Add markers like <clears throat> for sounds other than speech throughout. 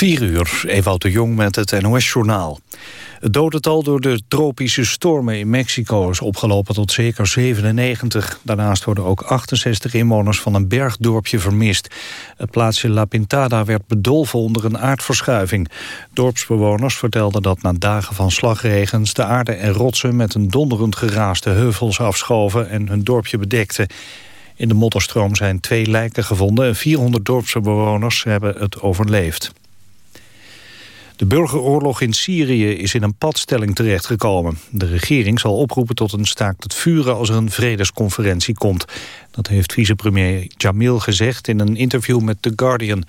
4 uur, Ewout de Jong met het NOS-journaal. Het dodental door de tropische stormen in Mexico is opgelopen tot zeker 97. Daarnaast worden ook 68 inwoners van een bergdorpje vermist. Het plaatsje La Pintada werd bedolven onder een aardverschuiving. Dorpsbewoners vertelden dat na dagen van slagregens... de aarde en rotsen met een donderend geraas de heuvels afschoven... en hun dorpje bedekten. In de modderstroom zijn twee lijken gevonden... en 400 dorpsbewoners hebben het overleefd. De burgeroorlog in Syrië is in een padstelling terechtgekomen. De regering zal oproepen tot een staakt het vuren als er een vredesconferentie komt. Dat heeft vicepremier Jamil gezegd in een interview met The Guardian.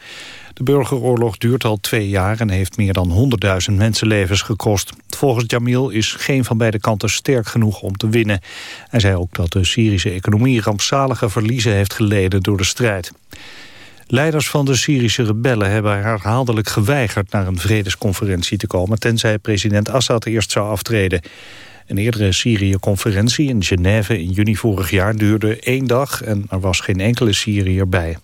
De burgeroorlog duurt al twee jaar en heeft meer dan 100.000 mensenlevens gekost. Volgens Jamil is geen van beide kanten sterk genoeg om te winnen. Hij zei ook dat de Syrische economie rampzalige verliezen heeft geleden door de strijd. Leiders van de Syrische rebellen hebben herhaaldelijk geweigerd naar een vredesconferentie te komen, tenzij president Assad eerst zou aftreden. Een eerdere Syrië-conferentie in Genève in juni vorig jaar duurde één dag en er was geen enkele Syriër bij.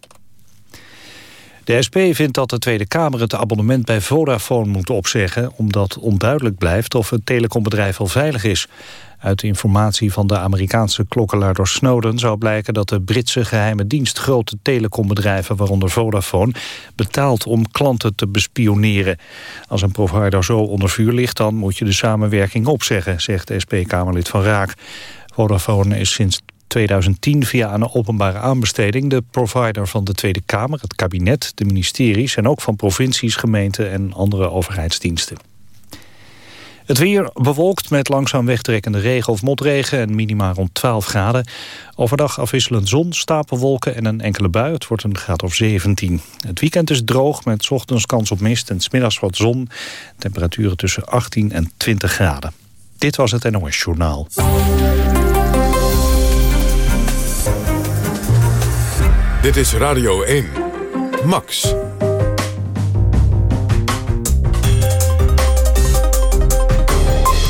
De SP vindt dat de Tweede Kamer het abonnement bij Vodafone moet opzeggen... omdat onduidelijk blijft of het telecombedrijf al veilig is. Uit informatie van de Amerikaanse klokkenluider Snowden zou blijken dat de Britse geheime dienst grote telecombedrijven, waaronder Vodafone, betaalt om klanten te bespioneren. Als een provider zo onder vuur ligt, dan moet je de samenwerking opzeggen, zegt SP-Kamerlid Van Raak. Vodafone is sinds 2010 via een openbare aanbesteding de provider van de Tweede Kamer, het kabinet, de ministeries en ook van provincies, gemeenten en andere overheidsdiensten. Het weer bewolkt met langzaam wegtrekkende regen of motregen en minima rond 12 graden. Overdag afwisselend zon, stapelwolken en een enkele bui. Het wordt een graad of 17. Het weekend is droog met ochtends kans op mist en smiddags wat zon. Temperaturen tussen 18 en 20 graden. Dit was het NOS Journaal. Dit is Radio 1. Max.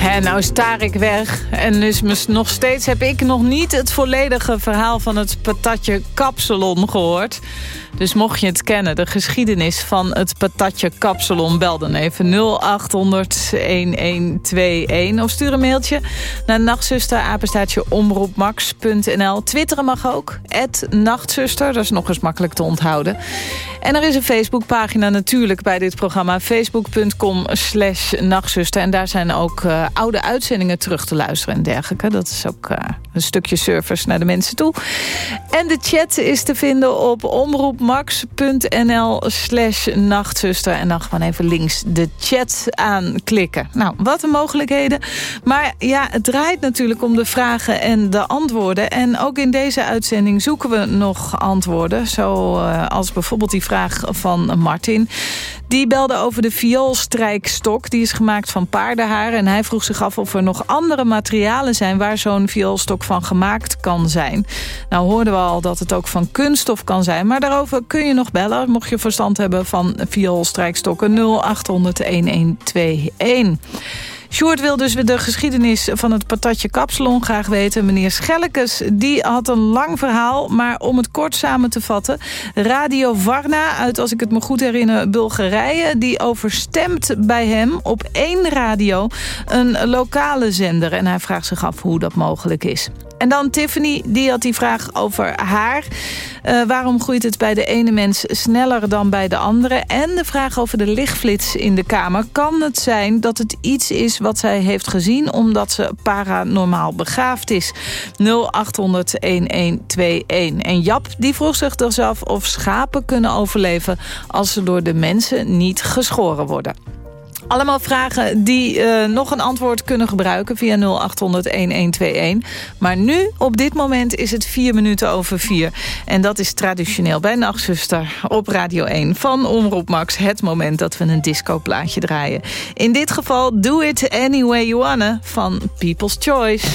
En nou staar ik weg. En dus nog steeds heb ik nog niet het volledige verhaal van het patatje kapsalon gehoord. Dus mocht je het kennen, de geschiedenis van het patatje kapsalon... bel dan even 0800-1121 of stuur een mailtje naar nachtzuster, omroepmax.nl. Twitteren mag ook, nachtzuster, dat is nog eens makkelijk te onthouden. En er is een Facebookpagina natuurlijk bij dit programma, facebook.com slash nachtzuster. En daar zijn ook uh, oude uitzendingen terug te luisteren en dergelijke. Dat is ook uh, een stukje service naar de mensen toe. En de chat is te vinden op omroep max.nl slash nachtzuster. En dan gewoon even links de chat aanklikken. Nou, wat een mogelijkheden. Maar ja, het draait natuurlijk om de vragen en de antwoorden. En ook in deze uitzending zoeken we nog antwoorden. Zoals uh, bijvoorbeeld die vraag van Martin. Die belde over de vioolstrijkstok. Die is gemaakt van paardenhaar. En hij vroeg zich af of er nog andere materialen zijn... waar zo'n vioolstok van gemaakt kan zijn. Nou hoorden we al dat het ook van kunststof kan zijn. Maar daarover kun je nog bellen. Mocht je verstand hebben van vioolstrijkstokken 0800 1121. Sjoerd wil dus de geschiedenis van het patatje kapsalon graag weten. Meneer Schellekes, die had een lang verhaal. Maar om het kort samen te vatten. Radio Varna uit, als ik het me goed herinner, Bulgarije... die overstemt bij hem op één radio een lokale zender. En hij vraagt zich af hoe dat mogelijk is. En dan Tiffany, die had die vraag over haar. Uh, waarom groeit het bij de ene mens sneller dan bij de andere? En de vraag over de lichtflits in de kamer. Kan het zijn dat het iets is wat zij heeft gezien... omdat ze paranormaal begaafd is? 0800-1121. En Jap die vroeg zich dus af of schapen kunnen overleven... als ze door de mensen niet geschoren worden. Allemaal vragen die uh, nog een antwoord kunnen gebruiken via 0800-1121. Maar nu, op dit moment, is het vier minuten over vier. En dat is traditioneel bij Nachtzuster op Radio 1 van Omroep Max. Het moment dat we een discoplaatje draaien. In dit geval Do It Any Way You Wanna van People's Choice.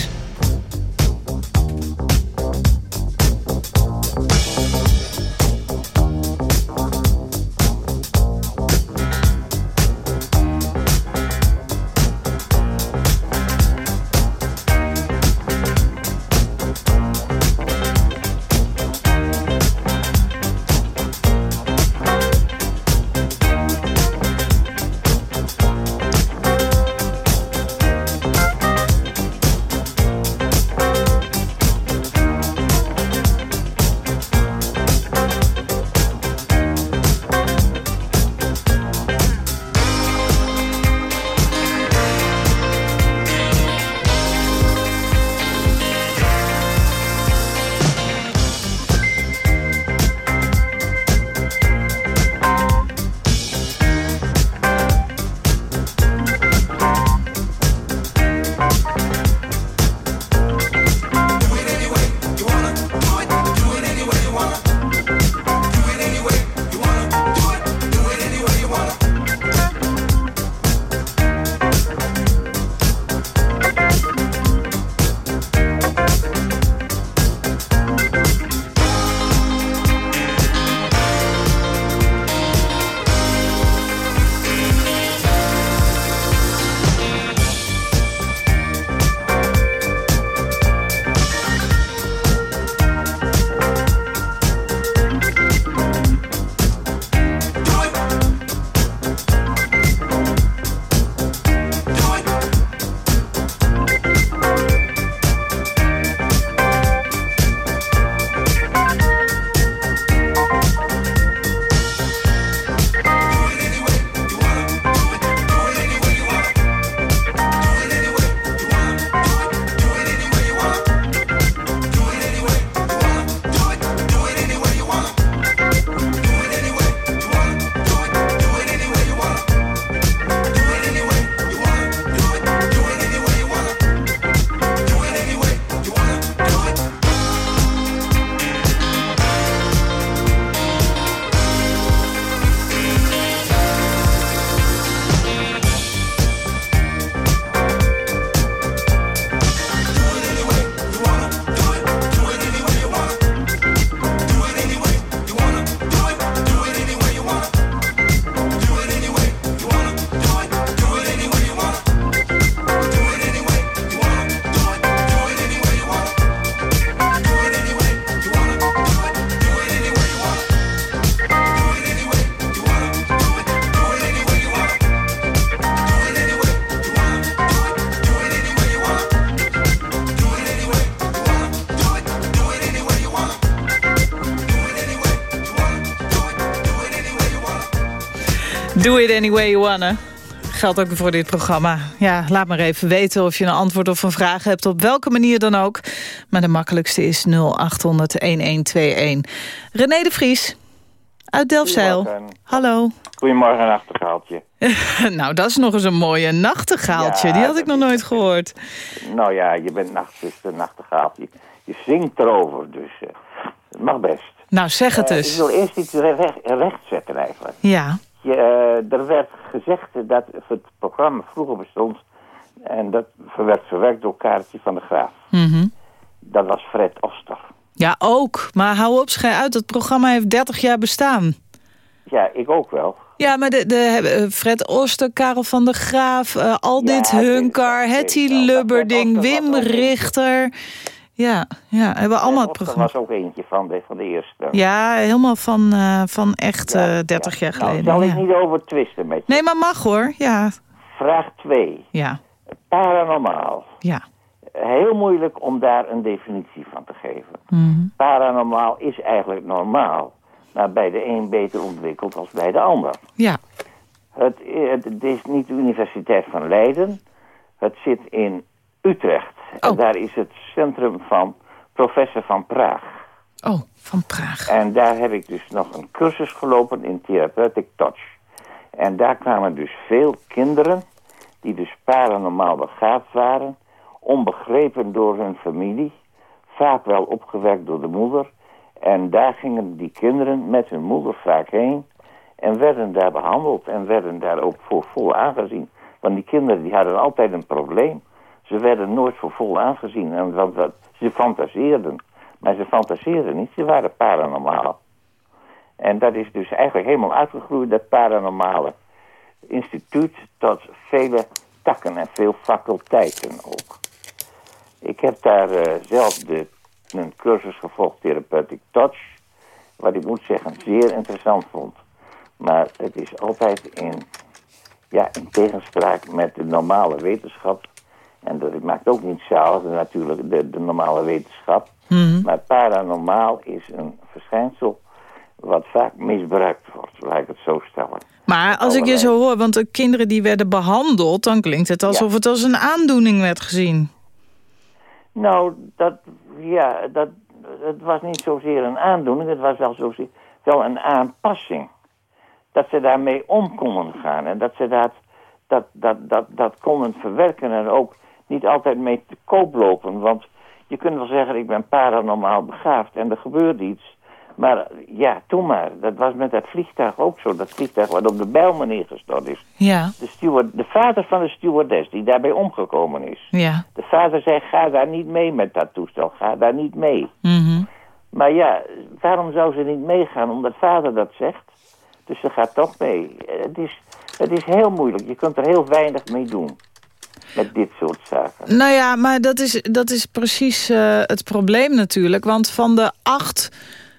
It any way you wanna. Geldt ook voor dit programma. Ja, laat maar even weten of je een antwoord of een vraag hebt... op welke manier dan ook. Maar de makkelijkste is 0800-1121. René de Vries uit Delfzijl. Hallo. Goedemorgen, nachtegaaltje. <laughs> nou, dat is nog eens een mooie nachtegaaltje. Die had ik nog nooit gehoord. Nou ja, je bent nachtzuster, nachtegaaltje. Je zingt erover, dus uh, het mag best. Nou, zeg het uh, eens. Ik wil eerst iets recht, rechtzetten eigenlijk. Ja. Je, uh, er werd gezegd dat het programma vroeger bestond... en dat werd verwerkt door Kaartje van de Graaf. Mm -hmm. Dat was Fred Oster. Ja, ook. Maar hou op, schij uit. Het programma heeft 30 jaar bestaan. Ja, ik ook wel. Ja, maar de, de, Fred Oster, Karel van der Graaf, uh, Aldit ja, Hunkar, Hetty Lubberding, Wim Richter... Ja, ja, hebben we allemaal het programma. Dat was ook eentje van de, van de eerste. Ja, helemaal van, uh, van echt ja, uh, 30 ja. jaar geleden. Nou, zal ik niet over twisten met je. Nee, maar mag hoor, ja. Vraag 2. Ja. Paranormaal. Ja. Heel moeilijk om daar een definitie van te geven. Mm -hmm. Paranormaal is eigenlijk normaal. Maar bij de een beter ontwikkeld als bij de ander. Ja. Het, het is niet de Universiteit van Leiden. Het zit in Utrecht. Oh. En daar is het centrum van professor van Praag. Oh, van Praag. En daar heb ik dus nog een cursus gelopen in Therapeutic Touch. En daar kwamen dus veel kinderen, die dus paranormaal begaafd waren, onbegrepen door hun familie, vaak wel opgewekt door de moeder. En daar gingen die kinderen met hun moeder vaak heen en werden daar behandeld en werden daar ook voor vol aangezien. Want die kinderen die hadden altijd een probleem. Ze werden nooit voor vol aangezien, en wat, ze fantaseerden. Maar ze fantaseerden niet, ze waren paranormaal. En dat is dus eigenlijk helemaal uitgegroeid, dat paranormale instituut, tot vele takken en veel faculteiten ook. Ik heb daar uh, zelf de, een cursus gevolgd, Therapeutic Touch, wat ik moet zeggen zeer interessant vond. Maar het is altijd in, ja, in tegenspraak met de normale wetenschap. En dat maakt ook niet zalig, natuurlijk, de, de normale wetenschap. Mm -hmm. Maar paranormaal is een verschijnsel wat vaak misbruikt wordt, laat ik het zo stellen. Maar als ik je zo hoor, want de kinderen die werden behandeld... dan klinkt het alsof ja. het als een aandoening werd gezien. Nou, dat, ja, dat, het was niet zozeer een aandoening, het was wel, zozeer, wel een aanpassing. Dat ze daarmee om konden gaan en dat ze dat, dat, dat, dat, dat konden verwerken en ook niet altijd mee te koop lopen. Want je kunt wel zeggen, ik ben paranormaal begaafd en er gebeurt iets. Maar ja, toen maar. Dat was met dat vliegtuig ook zo. Dat vliegtuig wat op de Bijlmer neergestort is. Ja. De, steward, de vader van de stewardess die daarbij omgekomen is. Ja. De vader zei, ga daar niet mee met dat toestel. Ga daar niet mee. Mm -hmm. Maar ja, waarom zou ze niet meegaan? Omdat vader dat zegt. Dus ze gaat toch mee. Het is, het is heel moeilijk. Je kunt er heel weinig mee doen met dit soort zaken. Nou ja, maar dat is, dat is precies uh, het probleem natuurlijk. Want van de acht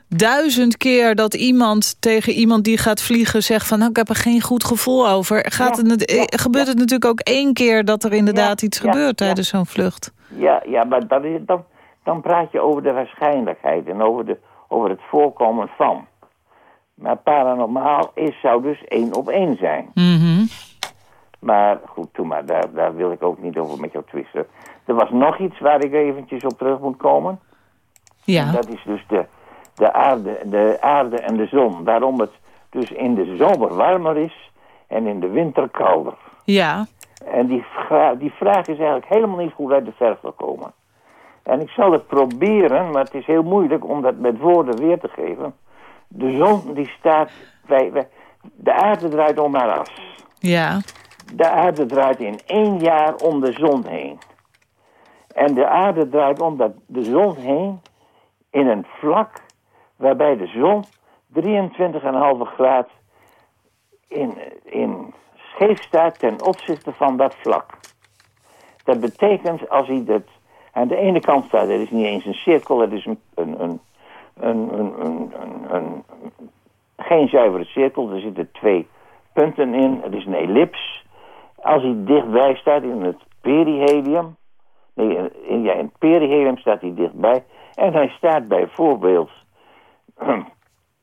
duizend keer dat iemand tegen iemand die gaat vliegen zegt van nou, ik heb er geen goed gevoel over. Gaat Ja, het, ja, gebeurt ja. het natuurlijk ook één keer dat er inderdaad iets gebeurt tijdens zo'n vlucht. Ja, ja maar dat is, dan, dan praat je over de waarschijnlijkheid en over, de, over het voorkomen van. Maar paranormaal is, zou dus één op één zijn. Mhm. Maar goed, toen maar, daar, daar wil ik ook niet over met jou twisten. Er was nog iets waar ik eventjes op terug moet komen. Ja. Dat is dus de, de, aarde, de aarde en de zon. Waarom het dus in de zomer warmer is en in de winter kouder. ja. En die, die vraag is eigenlijk helemaal niet goed uit de verf gekomen. En ik zal het proberen, maar het is heel moeilijk om dat met woorden weer te geven. De zon die staat, wij, wij, de aarde draait om haar as. Ja. De aarde draait in één jaar om de zon heen. En de aarde draait om de, zon heen in een vlak waarbij de zon 23,5 graad in, in scheef staat ten opzichte van dat vlak. Dat betekent als hij dat aan de ene kant staat, het is niet eens een cirkel, het is een, een, een, een geen zuivere cirkel, er zitten twee punten in, het is een ellips. Als hij dichtbij staat in het perihelium, nee, in, ja, in het perihelium staat hij dichtbij, en hij staat bijvoorbeeld <clears throat>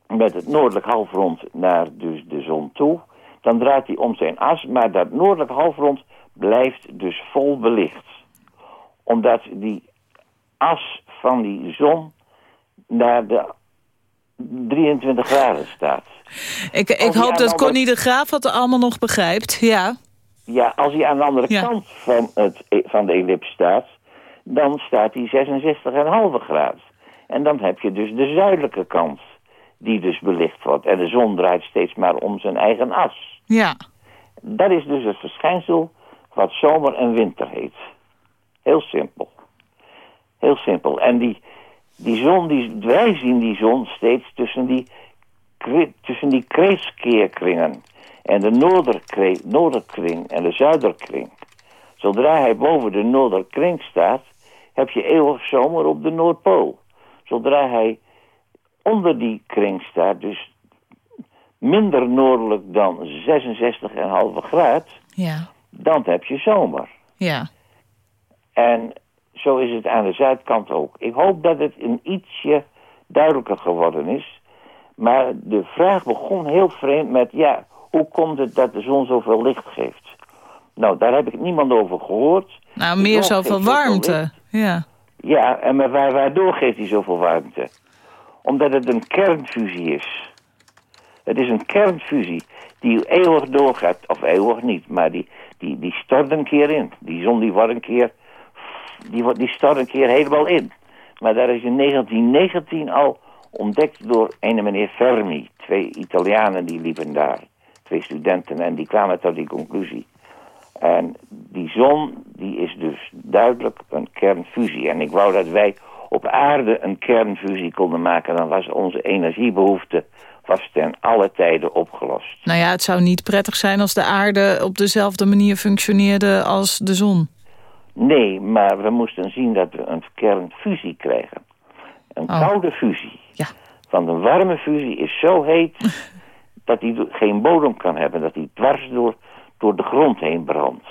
met het noordelijk halfrond naar dus de zon toe, Dan draait hij om zijn as, maar dat noordelijke halfrond blijft dus vol belicht. Omdat die as van die zon naar de 23 graden staat. Ik, ik hoop dat Connie de Graaf het allemaal nog begrijpt, ja. Ja, als hij aan de andere kant van, het, van de ellips staat... dan staat hij 66,5 graden. En dan heb je dus de zuidelijke kant die dus belicht wordt. En de zon draait steeds maar om zijn eigen as. Ja. Dat is dus het verschijnsel wat zomer en winter heet. Heel simpel. Heel simpel. En die, die zon, die, wij zien die zon steeds tussen die, tussen die kreeskeerkringen. En de noorderkring en de zuiderkring. Zodra hij boven de noorderkring staat, heb je eeuwig zomer op de Noordpool. Zodra hij onder die kring staat, dus minder noordelijk dan 66,5 graad, ja. dan heb je zomer. Ja. En zo is het aan de zuidkant ook. Ik hoop dat het een ietsje duidelijker geworden is. Maar de vraag begon heel vreemd met, ja, hoe komt het dat de zon zoveel licht geeft? Nou, daar heb ik niemand over gehoord. Nou, meer zoveel warmte, ja. Ja, en maar waardoor geeft hij zoveel warmte? Omdat het een kernfusie is. Het is een kernfusie die eeuwig doorgaat. Of eeuwig niet, maar die, die, die stort een keer in. Die zon die wordt een keer... Die, die stort een keer helemaal in. Maar daar is in 1919 al ontdekt door een meneer Fermi. Twee Italianen die liepen daar. Twee studenten en die kwamen tot die conclusie. En die zon die is dus duidelijk een kernfusie. En ik wou dat wij op aarde een kernfusie konden maken... dan was onze energiebehoefte was ten alle tijden opgelost. Nou ja, het zou niet prettig zijn als de aarde op dezelfde manier functioneerde als de zon. Nee, maar we moesten zien dat we een kernfusie krijgen. Een oh. koude fusie. Ja. Want een warme fusie is zo heet <laughs> dat hij geen bodem kan hebben. Dat hij dwars door, door de grond heen brandt.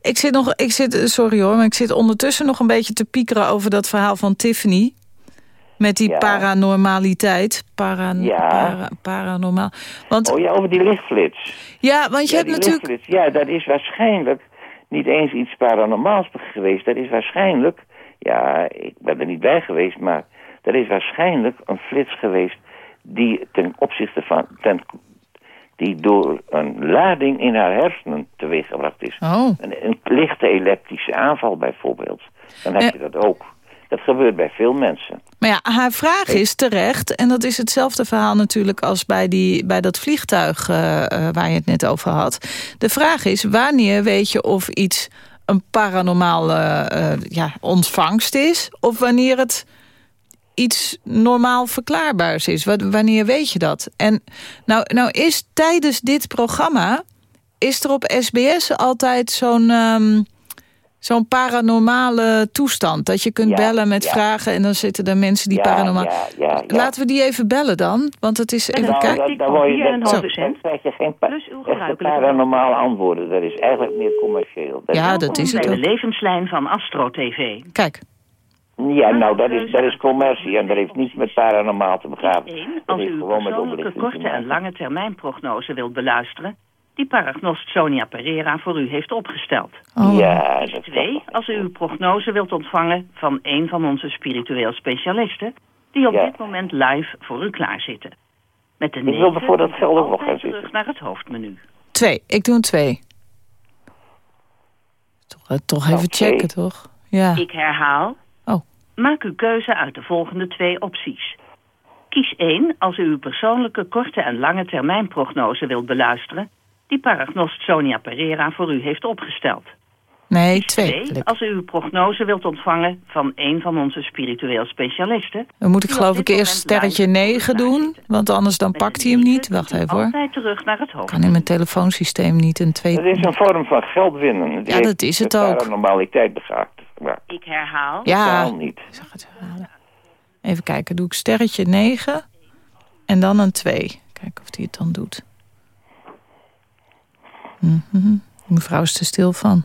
Ik zit nog, ik zit, sorry hoor, maar ik zit ondertussen nog een beetje te piekeren over dat verhaal van Tiffany. Met die paranormaliteit. Para, ja. paranormaal. Want, oh ja, over die lichtflits. Ja, want je hebt natuurlijk... Ja, dat is waarschijnlijk niet eens iets paranormaals geweest. Dat is waarschijnlijk... Ja, ik ben er niet bij geweest, maar... Dat is waarschijnlijk een flits geweest die ten opzichte van... Ten, die door een lading in haar hersenen teweeggebracht is. Oh. Een, een lichte epileptische aanval bijvoorbeeld. Dan heb je dat ook. Dat gebeurt bij veel mensen. Maar ja, haar vraag is terecht, en dat is hetzelfde verhaal natuurlijk als bij, die, bij dat vliegtuig uh, waar je het net over had. De vraag is, wanneer weet je of iets een paranormale uh, ja, ontvangst is, of wanneer het iets normaal verklaarbaars is. Wanneer weet je dat? En nou, nou is tijdens dit programma, is er op SBS altijd zo'n... Um, zo'n paranormale toestand. Dat je kunt bellen met vragen en dan zitten er mensen die paranormaal... Laten we die even bellen dan, want het is... Even nou, kijken. Dan, word je, dan, krijg je geen pa plus uw paranormale antwoorden. Dat is eigenlijk meer commercieel. Dat ja, dat is het de levenslijn van Astro TV. Kijk. Ja, nou, dat is, dat is commercie en dat heeft niets met paranormaal te begaan. Als u uw persoonlijke korte en lange termijn prognose wilt beluisteren die paragnost Sonia Pereira voor u heeft opgesteld. Oh. Ja, dat Twee, als u uw prognose wilt ontvangen van een van onze spiritueel specialisten... die op dit moment live voor u klaarzitten. Met de Ik wilde voor dat geld ook nog gaan zitten. terug naar het hoofdmenu. Twee, ik doe een twee. Toch, eh, toch even checken, toch? Ja. Ik herhaal. Maak uw keuze uit de volgende twee opties. Kies één als u uw persoonlijke korte en lange termijn prognose wilt beluisteren die paragnost Sonia Pereira voor u heeft opgesteld. Nee, twee. Als u uw prognose wilt ontvangen van een van onze spiritueel specialisten... Dan moet ik geloof ik eerst sterretje 9 doen, want anders dan pakt hij hem niet. Wacht even hoor. Altijd terug naar het hoofd. kan in mijn telefoonsysteem niet een twee... Het is een vorm van geld winnen. ja, dat is het ook. normaliteit begaat. Ja. Ik herhaal. Ja, niet. Ik zag het herhalen. Even kijken, doe ik sterretje 9 en dan een 2. Kijken of hij het dan doet. Mm Mevrouw is er stil van.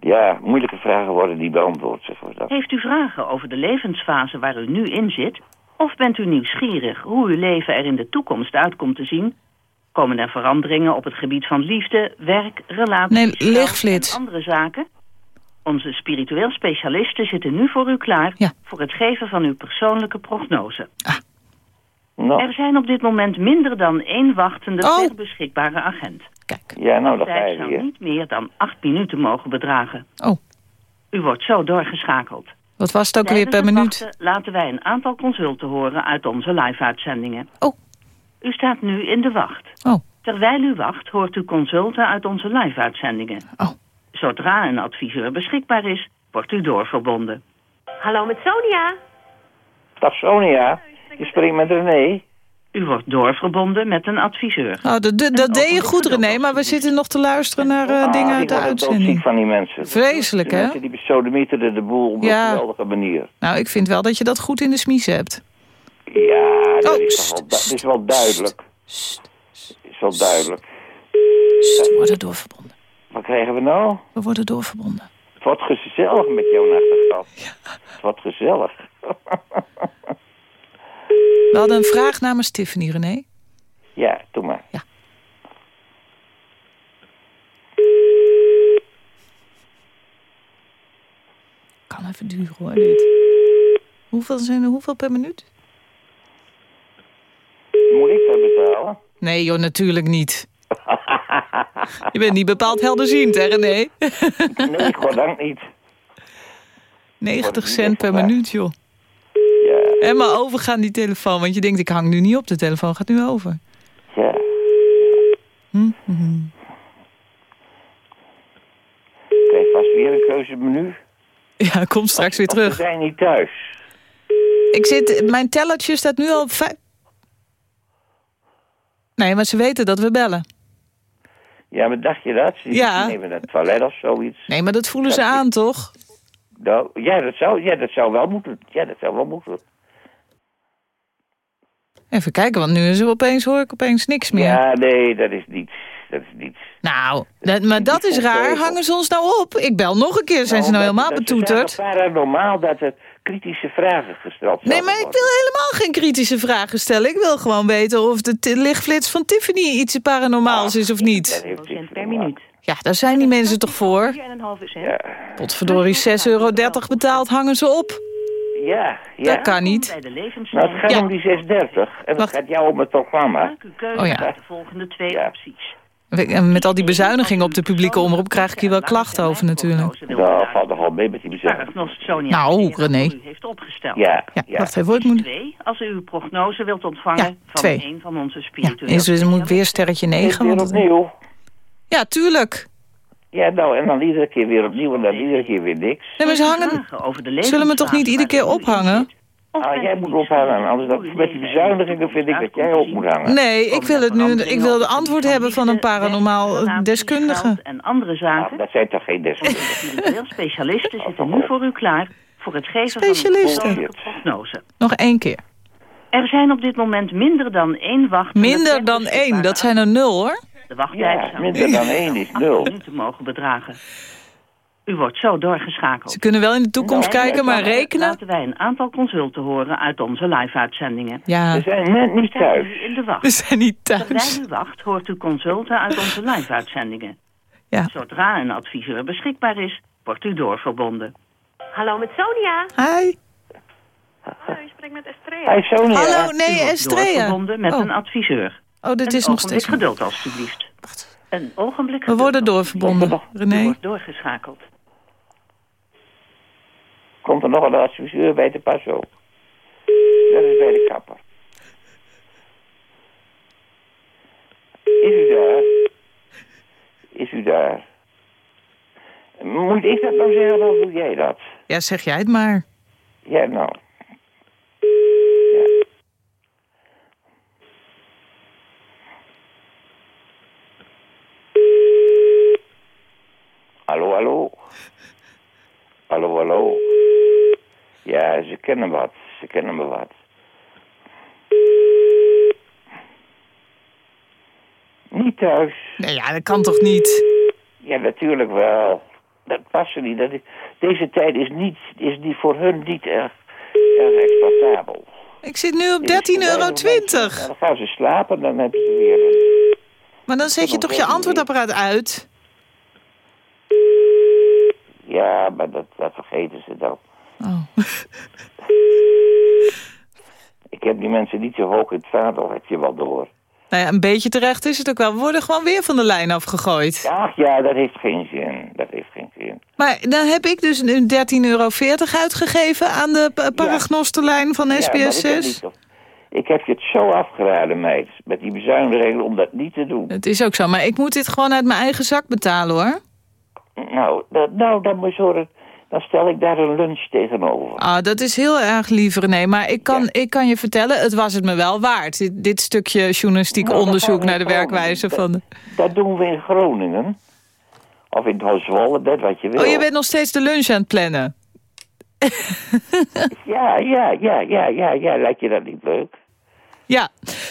Ja, moeilijke vragen worden die beantwoord. Zeg dat. Heeft u vragen over de levensfase waar u nu in zit? Of bent u nieuwsgierig hoe uw leven er in de toekomst uit komt te zien? Komen er veranderingen op het gebied van liefde, werk, relaties... Nee, en andere zaken? Onze spiritueel specialisten zitten nu voor u klaar... Ja. voor het geven van uw persoonlijke prognose. Nou, Er zijn op dit moment minder dan één wachtende Oh. per beschikbare agent. Kijk. ja, nou, dat Tijd zou niet meer dan acht minuten mogen bedragen. Oh, U wordt zo doorgeschakeld. wat was het ook weer per minuut? wachten laten wij een aantal consulten horen uit onze live-uitzendingen. Oh. U staat nu in de wacht. Oh, Terwijl u wacht, hoort u consulten uit onze live-uitzendingen. Oh. Zodra een adviseur beschikbaar is, wordt u doorverbonden. Hallo met Sonia. Dag Sonia, je spreekt met René. U wordt doorverbonden met een adviseur. oh dat, dat, dat deed je goed, René, maar we zitten nog te luisteren naar eh, Ah, dingen ik uit de uitzending. van die mensen. Vreselijk, Die hè? mensen die besodemieteren de boel op Ja. een geweldige manier. Nou, ik vind wel dat je dat goed in de smies hebt. Ja, dat Oh, is, wel, dat sst, is wel duidelijk. is wel duidelijk. Sst, we worden doorverbonden. Wat krijgen we nou? We worden doorverbonden. Het wordt gezellig met jou nachtegaal. Het wordt gezellig. <laughs> We hadden een vraag namens Tiffany, René. ja, doe maar. Kan even duren hoor, dit. Hoeveel zijn er hoeveel per minuut? Moet ik dat betalen? Nee joh, natuurlijk niet. <laughs> Je bent niet bepaald helderziend, hè René? Nee, goddank niet. 90 cent per minuut, joh. Ja, En maar overgaan die telefoon, want je denkt ik hang nu niet op, de telefoon gaat nu over. ja. Hm? hm. Krijg vast weer een keuzemenu. Ja, kom straks weer Of We terug. zijn niet thuis. Ik zit, mijn tellertje staat nu al op vijf... Nee, maar ze weten dat we bellen. Ja, maar dacht je dat? Ze Ja. nemen het toilet of zoiets. Nee, maar dat voelen ze aan, toch? Nou, ja, dat zou, ja, dat zou wel moeten. Ja, dat zou wel moeten. Even kijken, want nu is er opeens, hoor ik opeens niks meer. Ja, nee, dat is niets. Dat is niets. Nou, dat, maar dat is raar. Hangen ze ons nou op? Ik bel nog een keer. Zijn ze nou helemaal dat- betoeterd? Ze zijn paranormaal dat er kritische vragen gesteld Nee, maar ik wil helemaal geen kritische vragen stellen. Ik wil gewoon weten of de lichtflits van Tiffany iets paranormaals is of niet. heeft per minuut. Ja, daar zijn die mensen toch voor? 4,5 cent. Ja, Potverdorie, 6,30 euro betaald, hangen ze op. ja. ja. Dat kan niet. Nou, het gaat Ja. om die 630. En dat Wacht. gaat jou om het programma. maak uw keuze Oh ja. de volgende twee opties. En Met al die bezuinigingen op de publieke omroep krijg ik hier wel klachten over natuurlijk. Nou, valt er al mee met die bezuiniging. Paragnost Sonia Nou, René. heeft opgesteld. Ja, Ja, ja. wacht even, moet... Twee, als u uw prognose wilt ontvangen Ja, van een van onze Ja, spirituele... is, dus moet ik weer sterretje 9. Weer Want opnieuw. Ja, tuurlijk. Ja, nou, en dan iedere keer weer opnieuw en dan iedere keer weer niks. Nee, maar ze hangen... Vragen over de Zullen we toch niet iedere keer ophangen? Ah, jij moet ophangen, anders dat, uw met die bezuinigingen vind ik dat jij op moet hangen. Nee, ik wil het nu. Ik wil de antwoord hebben van een paranormaal deskundige. En andere Nou, zaken. dat zijn toch geen deskundigen? Spiritueel specialisten zitten nu voor u klaar voor het geven Specialisten. van een prognose. Nog één keer. Er zijn op dit moment minder dan één wachtende Minder dan één. Dat zijn er nul, hoor. De wachttijd Ja, minder dan <laughs> één is nul. minuten mogen bedragen. U wordt zo doorgeschakeld. Ze kunnen wel in de toekomst kijken, maar rekenen... Laten wij een aantal consulten horen uit onze live-uitzendingen. Ja, We zijn net niet thuis. u in de we wacht. zijn niet thuis. Terwijl u wacht, hoort u consulten uit onze live-uitzendingen. Ja. Zodra een adviseur beschikbaar is, wordt u doorverbonden. Hallo met Sonia. Hi. Hallo, je spreekt met Estrella. Hi Sonia. Hallo, U nee, wordt Estrea. doorverbonden met Oh. een adviseur. Oh, dit een is nog ogenblik steeds... geduld, alstublieft. Een ogenblik We worden doorverbonden, U René. wordt doorgeschakeld. Komt er nog een adviseur bij te passen ook? Dat is bij de kapper. Is u daar? Is u daar? Moet ik dat nou zeggen of doe jij dat? Ja, zeg jij het maar. Ja, nou. Ja. Hallo, hallo. Hallo, hallo. Ja, ze kennen wat. Ze kennen me wat. Niet thuis. Nee, ja, dat kan toch niet? Ja, natuurlijk wel. Dat past ze niet. Dat is, deze tijd is, niet, is die voor hun niet erg, erg exploitabel. Ik zit nu op 13,20 13,20 euro. Dan gaan ze slapen, dan hebben ze weer een Maar dan zet je toch je antwoordapparaat uit? Ja, maar dat, dat vergeten ze dan. Oh. <laughs> Ik heb die mensen niet zo hoog in het vaandel, heb je wel door. Nou ja, een beetje terecht is het ook wel. We worden gewoon weer van de lijn afgegooid. Ach ja, dat heeft geen zin. Dat heeft geen zin. Maar dan heb ik dus nu 13,40 euro uitgegeven aan de pa- paragnostenlijn van Ja, maar SBS ik, heb 6. niet toch- ik heb je het zo afgeraden, meid, met die bezuinigingen om dat niet te doen. Het is ook zo, maar ik moet dit gewoon uit mijn eigen zak betalen hoor. Nou, dat, nou dan moet je horen, dan stel ik daar een lunch tegenover. Ah, dat is heel erg lief René, maar ik kan, ik kan je vertellen, het was het me wel waard. Dit, dit stukje journalistiek Nou, dat onderzoek naar de werkwijze van de... Dat doen we in Groningen. Of in het Zwolle, net wat je wil. Oh, je bent nog steeds de lunch aan het plannen? <laughs> Ja, ja, ja, ja, ja, ja. Lijkt je dat niet leuk? Ja,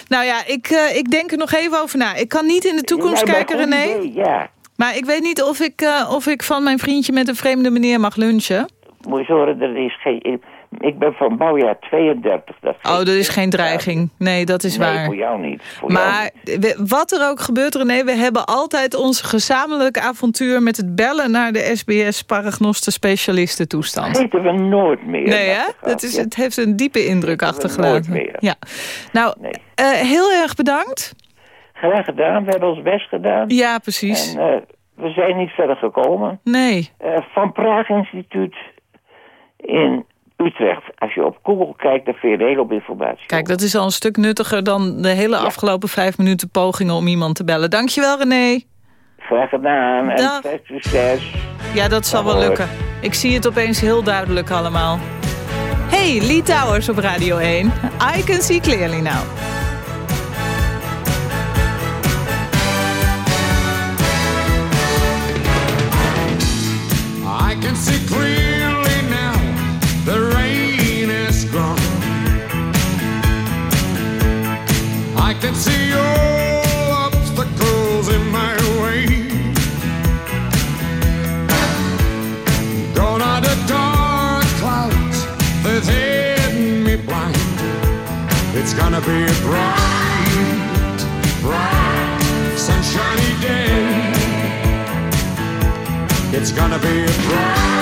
nou ja, ik, eh, ik denk er nog even over na. Ik kan niet in de toekomst kijken, René. idee, Ja, Maar ik weet niet of ik, eh, of ik van mijn vriendje met een vreemde meneer mag lunchen. moet je horen, er is geen... Ik ben van bouwjaar 32. Dat Oh, dat is geen dreiging. Nee, dat is nee, waar. voor jou niet. Voor jou Maar niet. we- wat er ook gebeurt, René, we hebben altijd ons gezamenlijk avontuur met het bellen naar de SBS paragnoste specialisten toestand. Vergeten we nooit meer. Nee, hè? dat Dat is, het heeft een diepe indruk Dat achtergelaten. nooit meer. Ja. Nou, Nee. eh, heel erg bedankt. Graag gedaan, we hebben ons best gedaan. Ja, precies. En eh, we zijn niet verder gekomen. Nee. Eh, van Praag Instituut in Utrecht. Als je op Google kijkt, dan vind je een hele hoop informatie. Kijk, dat is al een stuk nuttiger dan de hele afgelopen vijf minuten pogingen om iemand te bellen. Dankjewel, René. Graag gedaan en veel succes. Ja, dat zal wel lukken. Ik zie het opeens heel duidelijk allemaal. Hey, Lee Towers op Radio 1. I can see clearly now. It's gonna be bright, It's gonna be a bright,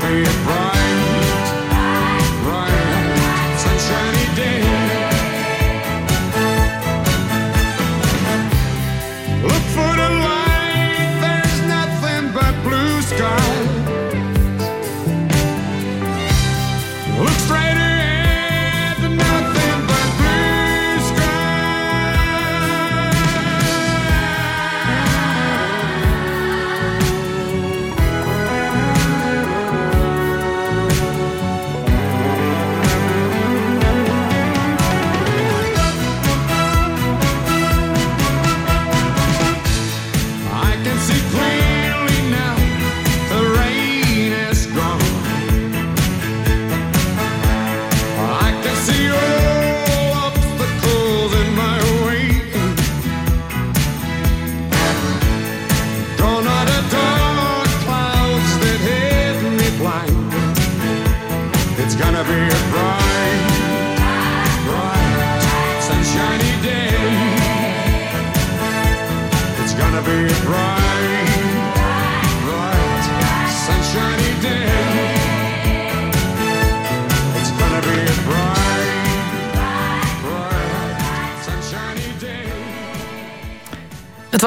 be a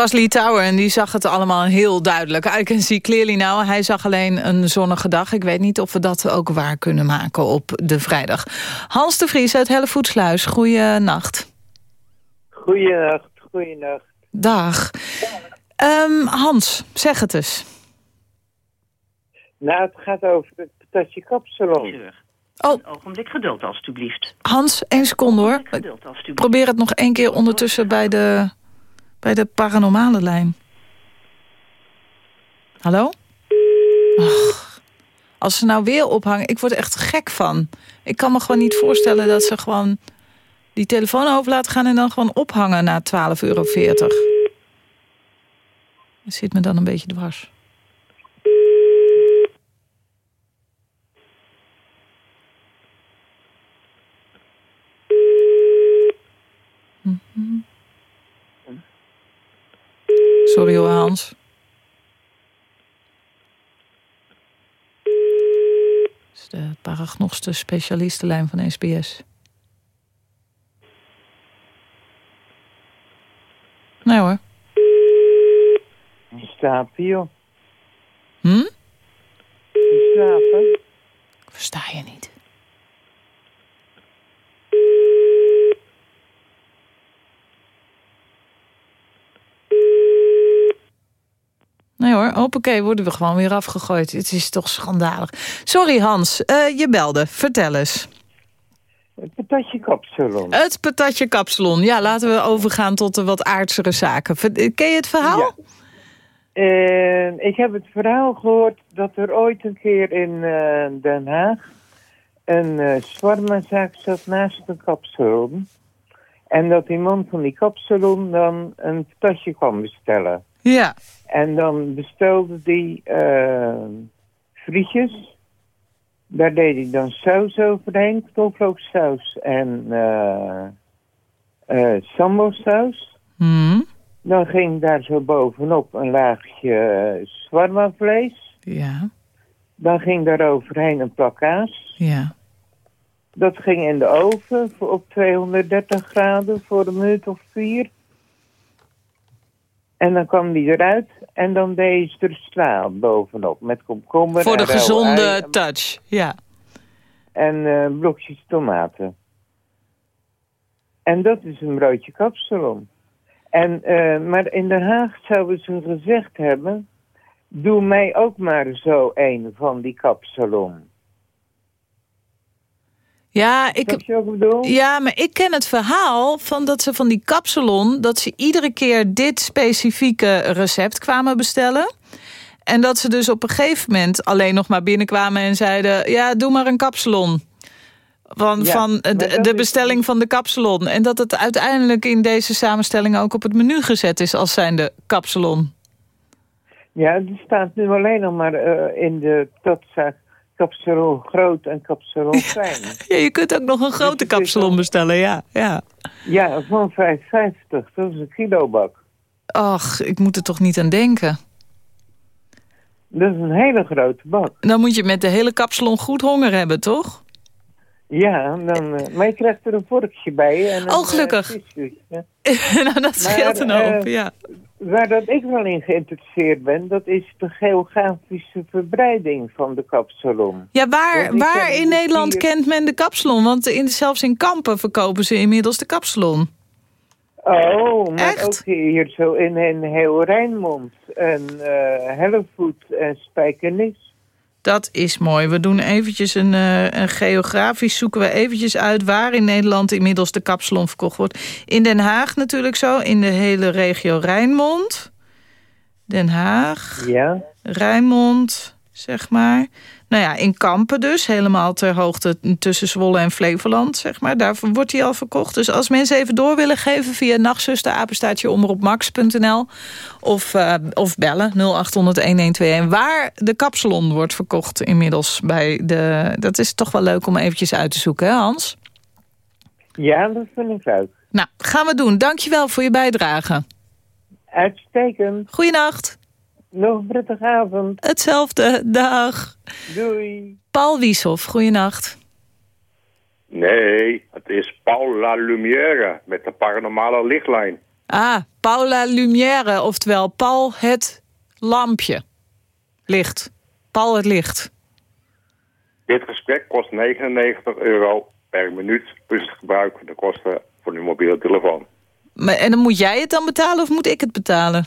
was Lee Tower en die zag het allemaal heel duidelijk. I can see clearly now. Hij zag alleen een zonnige dag. Ik weet niet of we dat ook waar kunnen maken op de vrijdag. Hans de Vries uit Hellevoetsluis. Goeienacht. Goeienacht, goeienacht. Dag. Ehm, Hans, zeg het eens. Nou, het gaat over het patatje kapsalon. Oh, Een ogenblik geduld, alstublieft. Hans, één seconde hoor. Geduld. Probeer het nog één keer ondertussen bij de, Bij de paranormale lijn. Hallo? Als ze nou weer ophangen, ik word er echt gek van. Ik kan me gewoon niet voorstellen dat ze gewoon die telefoon over laten gaan... en dan gewoon ophangen na 12,40 euro. Dat zit me dan een beetje dwars. Sorry hoor, Hans. Dat is de paragnoste specialistenlijn van SBS. Nee hoor. Die slapen, joh. Hm? Die slapen. Ik versta je niet. Hoor, hoppakee, worden we gewoon weer afgegooid. Het is toch schandalig. Sorry Hans, eh, je belde. Vertel eens. Het patatje kapsalon. Het patatje kapsalon. Ja, laten we overgaan tot de wat aardsere zaken. Eh, Ken je het verhaal? Ja. En ik heb het verhaal gehoord dat er ooit een keer in eh, Den Haag een uh, shawarmazaak zat naast een kapsalon. En dat die man van die kapsalon dan een patatje kwam bestellen. Ja. En dan bestelde die eh, frietjes. Daar deed hij dan saus overheen, knoflooksaus en sambosaus. Hm? Dan ging daar zo bovenop een laagje eh, shawarma-vlees. Ja. Dan ging daar overheen een plak kaas. Ja. Dat ging in de oven voor op 230 graden voor een minuut of vier. En dan kwam die eruit en dan deed je er sla bovenop met komkommer Voor de gezonde ei touch. Ja. en eh, blokjes tomaten. En dat is een broodje kapsalon. En, eh, maar in Den Haag zouden ze gezegd hebben... doe mij ook maar zo een van die kapsalon. Ja, ik? Ja, maar ik ken het verhaal van dat ze van die kapsalon... dat ze iedere keer dit specifieke recept kwamen bestellen. En dat ze dus op een gegeven moment alleen nog maar binnenkwamen en zeiden... ja, doe maar een kapsalon. Van, Ja, van maar de, de bestelling van de kapsalon. En dat het uiteindelijk in deze samenstelling ook op het menu gezet is... als zijnde kapsalon. Ja, er staat nu alleen nog maar eh, in de totzaak kapsalon groot en kapsalon klein. Ja, je kunt ook nog een grote is kapsalon bestellen, ja. ja. ja, van 5,50. Dat is een kilobak. Ach, ik moet er toch niet aan denken. Dat is een hele grote bak. Dan moet je met de hele kapsalon goed honger hebben, toch? Ja, dan, eh, maar je krijgt er een vorkje bij. En Oh, gelukkig. eh, tissueetje. <laughs> nou, dat scheelt een hoop, eh, ja. Waar dat ik wel in geïnteresseerd ben, dat is de geografische verbreiding van de kapsalon. Ja, waar, waar in Nederland hier- kent men de kapsalon? Want in, zelfs in Kampen verkopen ze inmiddels de kapsalon. Oh, maar Echt? ook hier zo in, in heel Rijnmond en eh Hellevoet en Spijkenisse. Dat is mooi. We doen eventjes een, eh, een geografisch zoeken we eventjes uit waar in Nederland inmiddels de kapsalon verkocht wordt. In Den Haag natuurlijk zo, in de hele regio Rijnmond. Den Haag, Ja, Rijnmond, zeg maar. Nou ja, in Kampen dus, helemaal ter hoogte tussen Zwolle en Flevoland, zeg maar. Daar wordt hij al verkocht. Dus als mensen even door willen geven via nachtzuster, omroepmax.nl of, eh, of bellen 0800-1121. Waar de kapsalon wordt verkocht inmiddels bij de... Dat is toch wel leuk om eventjes uit te zoeken, hè Hans? ja, dat vind ik leuk. Nou, gaan we doen. Dankjewel voor je bijdrage. Uitstekend. Goeienacht. Nog een prettige avond. Hetzelfde. Dag. Doei. Paul Wieshoff, goeienacht. Nee, het is Paula Lumière met de paranormale lichtlijn. Ah, Paula Lumière, oftewel Paul het lampje. Licht. Paul het licht. Dit gesprek kost 99 euro per minuut plus het gebruik van de kosten voor uw mobiele telefoon. Maar, en dan moet jij het dan betalen of moet ik het betalen?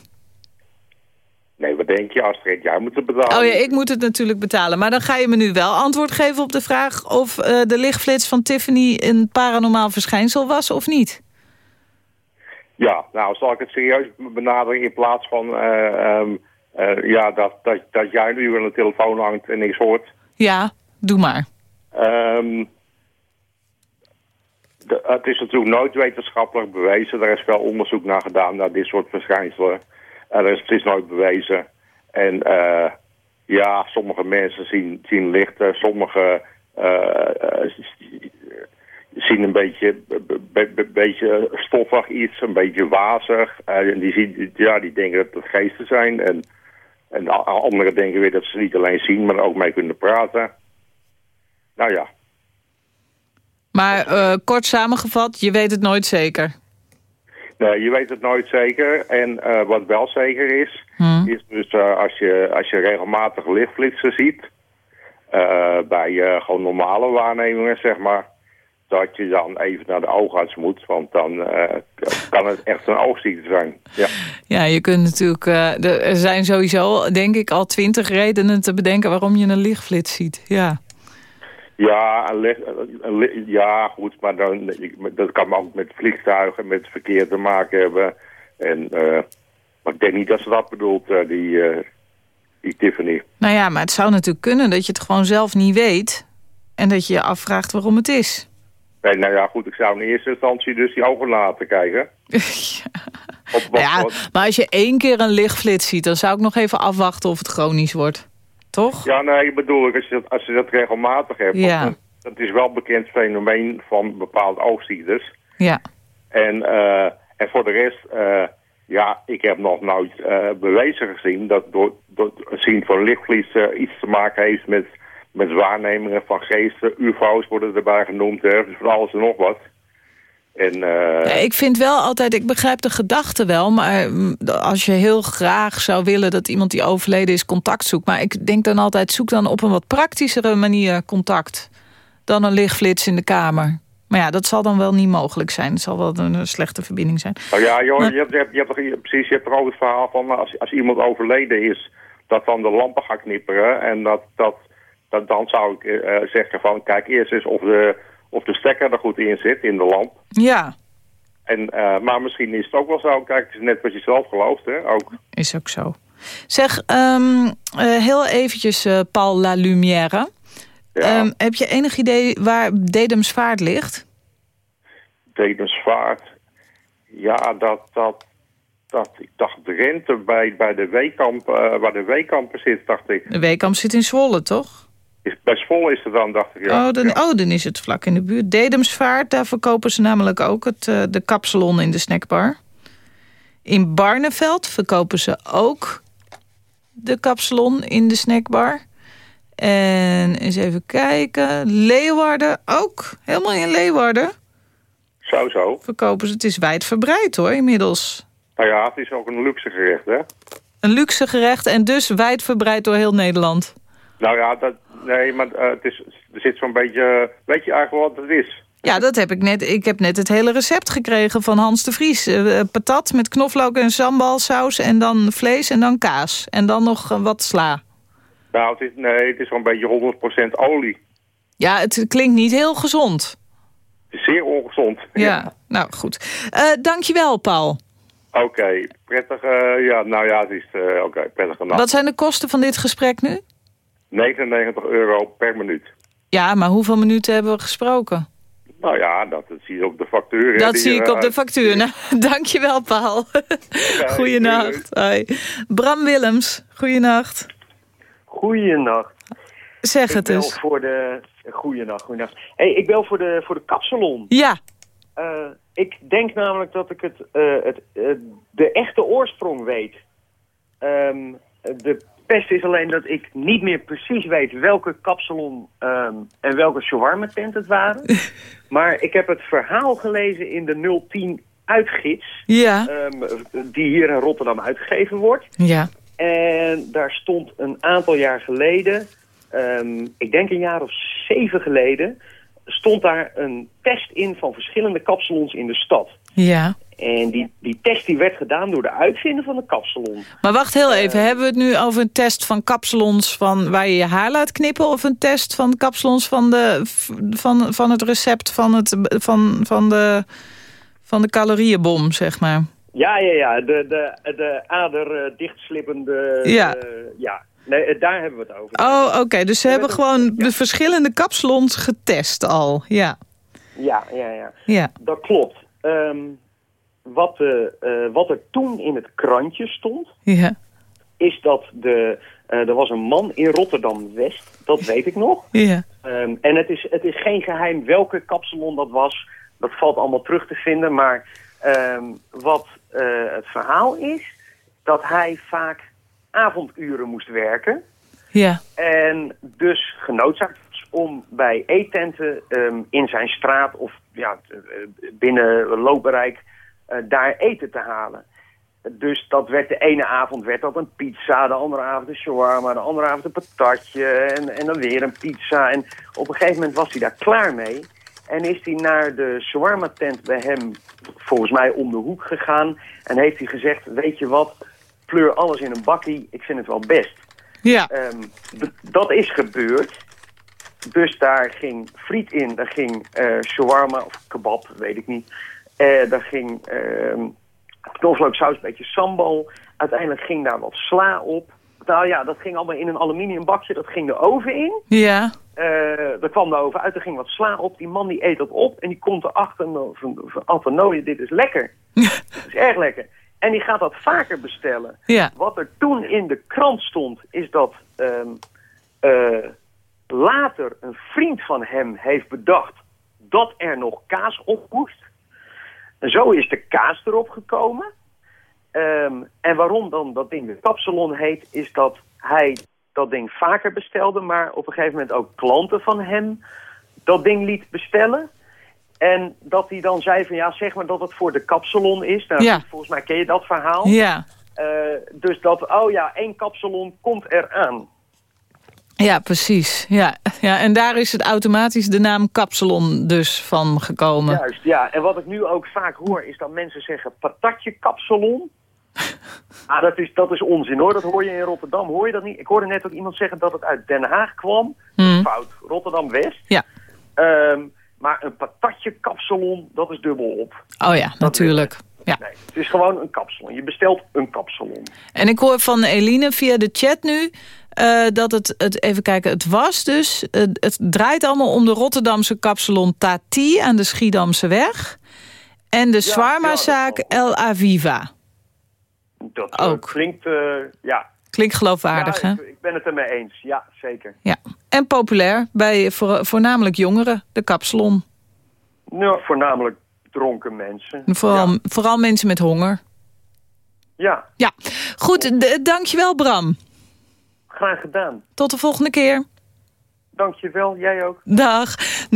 Nee, wat denk je Astrid? Jij moet het betalen. Oh ja, ik moet het natuurlijk betalen. Maar dan ga je me nu wel antwoord geven op de vraag... of eh, de lichtflits van Tiffany een paranormaal verschijnsel was of niet. Ja, nou zal ik het serieus benaderen in plaats van eh, ehm, eh, ja, dat, dat, dat jij uur aan de telefoon hangt en niks hoort. Ja, doe maar. Ehm, de- het is natuurlijk nooit wetenschappelijk bewezen. Er is wel onderzoek naar gedaan naar dit soort verschijnselen. En er is, is nooit bewezen. En eh, ja, sommige mensen zien, zien lichten, sommige eh, eh, zien een beetje, be- be- be- beetje stoffig iets, een beetje wazig. Eh, en die, zien, ja, die denken dat het geesten zijn. En, en anderen denken weer dat ze niet alleen zien, maar ook mee kunnen praten. Nou ja, Maar eh, kort samengevat, je weet het nooit zeker. Nee, je weet het nooit zeker. En eh, wat wel zeker is, Hm. is dus eh, als, je, als je regelmatig lichtflitsen ziet, bij gewoon normale waarnemingen, zeg maar, dat je dan even naar de oogarts moet, want dan kan het echt een oogziekte zijn. Ja. Ja, je kunt natuurlijk... er zijn sowieso, denk ik, al twintig redenen te bedenken... waarom je een lichtflits ziet. Ja. Ja, ja, goed, maar dan, dat kan ook met vliegtuigen, met verkeer te maken hebben. En, eh, maar ik denk niet dat ze dat bedoelt, eh, die, eh, die Tiffany. Nou ja, maar het zou natuurlijk kunnen dat je het gewoon zelf niet weet... en dat je je afvraagt waarom het is. Nee, nou ja, goed, ik zou in eerste instantie dus die ogen laten kijken. <laughs> Op ja, wat- maar als je één keer een lichtflits ziet... dan zou ik nog even afwachten of het chronisch wordt. Toch? ja, nee, bedoel ik, als je dat, als je dat regelmatig hebt. Ja. Dat, dat is wel een bekend fenomeen van bepaalde oogziektes. Ja. En, eh, en voor de rest, eh, ja, ik heb nog nooit eh, bewezen gezien dat door, door het zien van lichtvlies iets te maken heeft met, met waarnemingen van geesten. UFO's worden erbij genoemd, hè, dus van alles en nog wat. En, eh, ik vind wel altijd, ik begrijp de gedachte wel... maar mm, als je heel graag zou willen dat iemand die overleden is contact zoekt... maar ik denk dan altijd, zoek dan op een wat praktischere manier contact... dan een lichtflits in de kamer. Maar ja, dat zal dan wel niet mogelijk zijn. Het zal wel een, slechte verbinding zijn. Nou ja, joh, Maar- je, hebt, je, hebt, je, hebt, toch- je- precies, je hebt toch ook het verhaal van als, als iemand overleden is, dat dan de lampen gaan knipperen. En dat, dat, dat dan zou ik eh, zeggen van, kijk eerst eens of de, of de stekker er goed in zit, in de lamp. Ja, En, eh, maar misschien is het ook wel zo, kijk, het is net wat je zelf gelooft, hè, ook. is ook zo. Zeg, ehm, eh, heel eventjes eh, Paul La Lumière. Ja, Ehm, heb je enig idee waar Dedemsvaart ligt? Dedemsvaart. Ja, dat, dat, dat, ik dacht Drenthe bij, bij de Weekamp, waar de Weekampen zit, dacht ik. De Weekamp zit in Zwolle, toch? Is, bij Zwolle is het dan, dacht ik, ja. oh, dan, Ja. oh, dan is het vlak in de buurt. Dedemsvaart, daar verkopen ze namelijk ook het, eh, de kapsalon in de snackbar. In Barneveld verkopen ze ook de kapsalon in de snackbar. En eens even kijken. Leeuwarden ook. Helemaal in Leeuwarden Zo, zo. verkopen ze. Het is wijdverbreid hoor, inmiddels. Nou ja, het is ook een luxe gerecht, hè. Een luxe gerecht en dus wijdverbreid door heel Nederland. Nou ja, dat, nee, maar eh, het is, er zit zo'n beetje... Weet je eigenlijk wat het is? Ja, dat heb ik net. Ik heb net het hele recept gekregen van Hans de Vries. Eh, patat met knoflook en sambalsaus en dan vlees en dan kaas. En dan nog eh, wat sla. Nou, het is, nee, het is zo'n beetje 100% olie. Ja, het klinkt niet heel gezond. Zeer ongezond. Ja, nou goed. Eh dankjewel, Paul. Oké, prettig. eh, ja, nou ja, het is... eh, Oké, prettige nacht. Wat zijn de kosten van dit gesprek nu? 99 euro per minuut. Ja, maar hoeveel minuten hebben we gesproken? Nou ja, dat, dat zie je op de factuur. hè, Dat zie ik eh, op de factuur. Nou, <laughs> dankjewel, Paul. Goeienacht. Hoi. Bram Willems, goeienacht. Goeienacht. Zeg het eens. voor de... Goeienacht, goeienacht. Hey, ik bel voor de, voor de kapsalon. Ja, Eh, ik denk namelijk dat ik het, eh, het, de echte oorsprong weet. Ehm, de pest is alleen dat ik niet meer precies weet welke kapsalon ehm, en welke shawarma tent het waren. <laughs> maar ik heb het verhaal gelezen in de 010 uitgids, ja, ehm, die hier in Rotterdam uitgegeven wordt. ja. En daar stond een aantal jaar geleden, ehm, ik denk een jaar of zeven geleden, stond daar een test in van verschillende kapsalons in de stad. Ja. En die, die test die werd gedaan door de uitvinder van de kapsalon. Maar wacht heel even, hebben we het nu over een test van kapsalons van waar je je haar laat knippen... of een test van kapsalons van, de, van, van het recept van, het, van, van, de, Van de calorieënbom, zeg maar. Ja, ja, ja. De, de, de ader eh, dichtslippende... Ja. eh, ja. Nee, eh, daar hebben we het over. Oh, oké. Dus ze hebben gewoon de verschillende kapsalons getest al. Ja, Ja, ja, ja. ja. Dat klopt. Ehm, wat, eh, eh, wat er toen in het krantje stond, ja. is dat de, eh, er was een man in Rotterdam-West, dat weet ik nog. Ja. Ehm, en het is, het is geen geheim welke kapsalon dat was. Dat valt allemaal terug te vinden. Maar ehm, wat het verhaal is, dat hij vaak avonduren moest werken. Ja. En dus genoodzaakt was om bij eettenten ehm, in zijn straat of ja, binnen loopbereik daar eten te halen. Dus dat werd de ene avond werd dat een pizza, de andere avond een shawarma, de andere avond een patatje en, en dan weer een pizza. En op een gegeven moment was hij daar klaar mee. En is hij naar de shawarma tent bij hem volgens mij om de hoek gegaan. En heeft hij gezegd, weet je wat, pleur alles in een bakkie, ik vind het wel best. Ja. Ehm, dat is gebeurd. Dus daar ging friet in, daar ging eh shawarma of kebab, weet ik niet. Eh daar ging ehm knoflooksaus, een beetje sambal. Uiteindelijk ging daar wat sla op. Nou ja, dat ging allemaal in een aluminium bakje. Dat ging de oven in. Ja. Eh daar kwam de oven uit, er ging wat sla op. Die man die eet dat op en die komt erachter van, van, van, "Ah, van nou, dit is lekker. <laughs> dit is erg lekker. En die gaat dat vaker bestellen. Ja. Wat er toen in de krant stond, is dat ehm, eh, later een vriend van hem heeft bedacht dat er nog kaas op moest. En zo is de kaas erop gekomen. Ehm, en waarom dan dat ding de kapsalon heet, is dat hij dat ding vaker bestelde, maar op een gegeven moment ook klanten van hem dat ding liet bestellen. En dat hij dan zei van ja, zeg maar dat het voor de kapsalon is. Nou, Ja. Volgens mij ken je dat verhaal. Ja. Eh, dus dat, oh ja, één kapsalon komt eraan. Ja, precies. Ja. Ja, en daar is het automatisch de naam kapsalon dus van gekomen. Juist, ja. En wat ik nu ook vaak hoor is dat mensen zeggen patatje kapsalon. <laughs> ah, dat is, dat is onzin hoor, dat hoor je in Rotterdam, hoor je dat niet? Ik hoorde net ook iemand zeggen dat het uit Den Haag kwam. Hmm. Fout, Rotterdam-West. Ja. Ehm, maar een patatje kapsalon, dat is dubbel op. Oh ja, natuurlijk. Ja. Nee, het is gewoon een kapsalon. Je bestelt een kapsalon. En ik hoor van Eline via de chat nu... eh, dat het, het, even kijken, het was dus... het draait allemaal om de Rotterdamse kapsalon Tati aan de Schiedamse weg. En de Swarma-zaak El Aviva. Dat eh, Ook. klinkt, eh, ja. Klinkt geloofwaardig, ja, hè? ik, ik ben het ermee eens. Ja, zeker. Ja. En populair bij voor, voornamelijk jongeren, de kapsalon. Nou, voornamelijk dronken mensen. Vooral, vooral mensen met honger. Ja, Ja, goed, dankjewel Bram. Graag gedaan. Tot de volgende keer. Dankjewel, jij ook. Dag 0800-1121.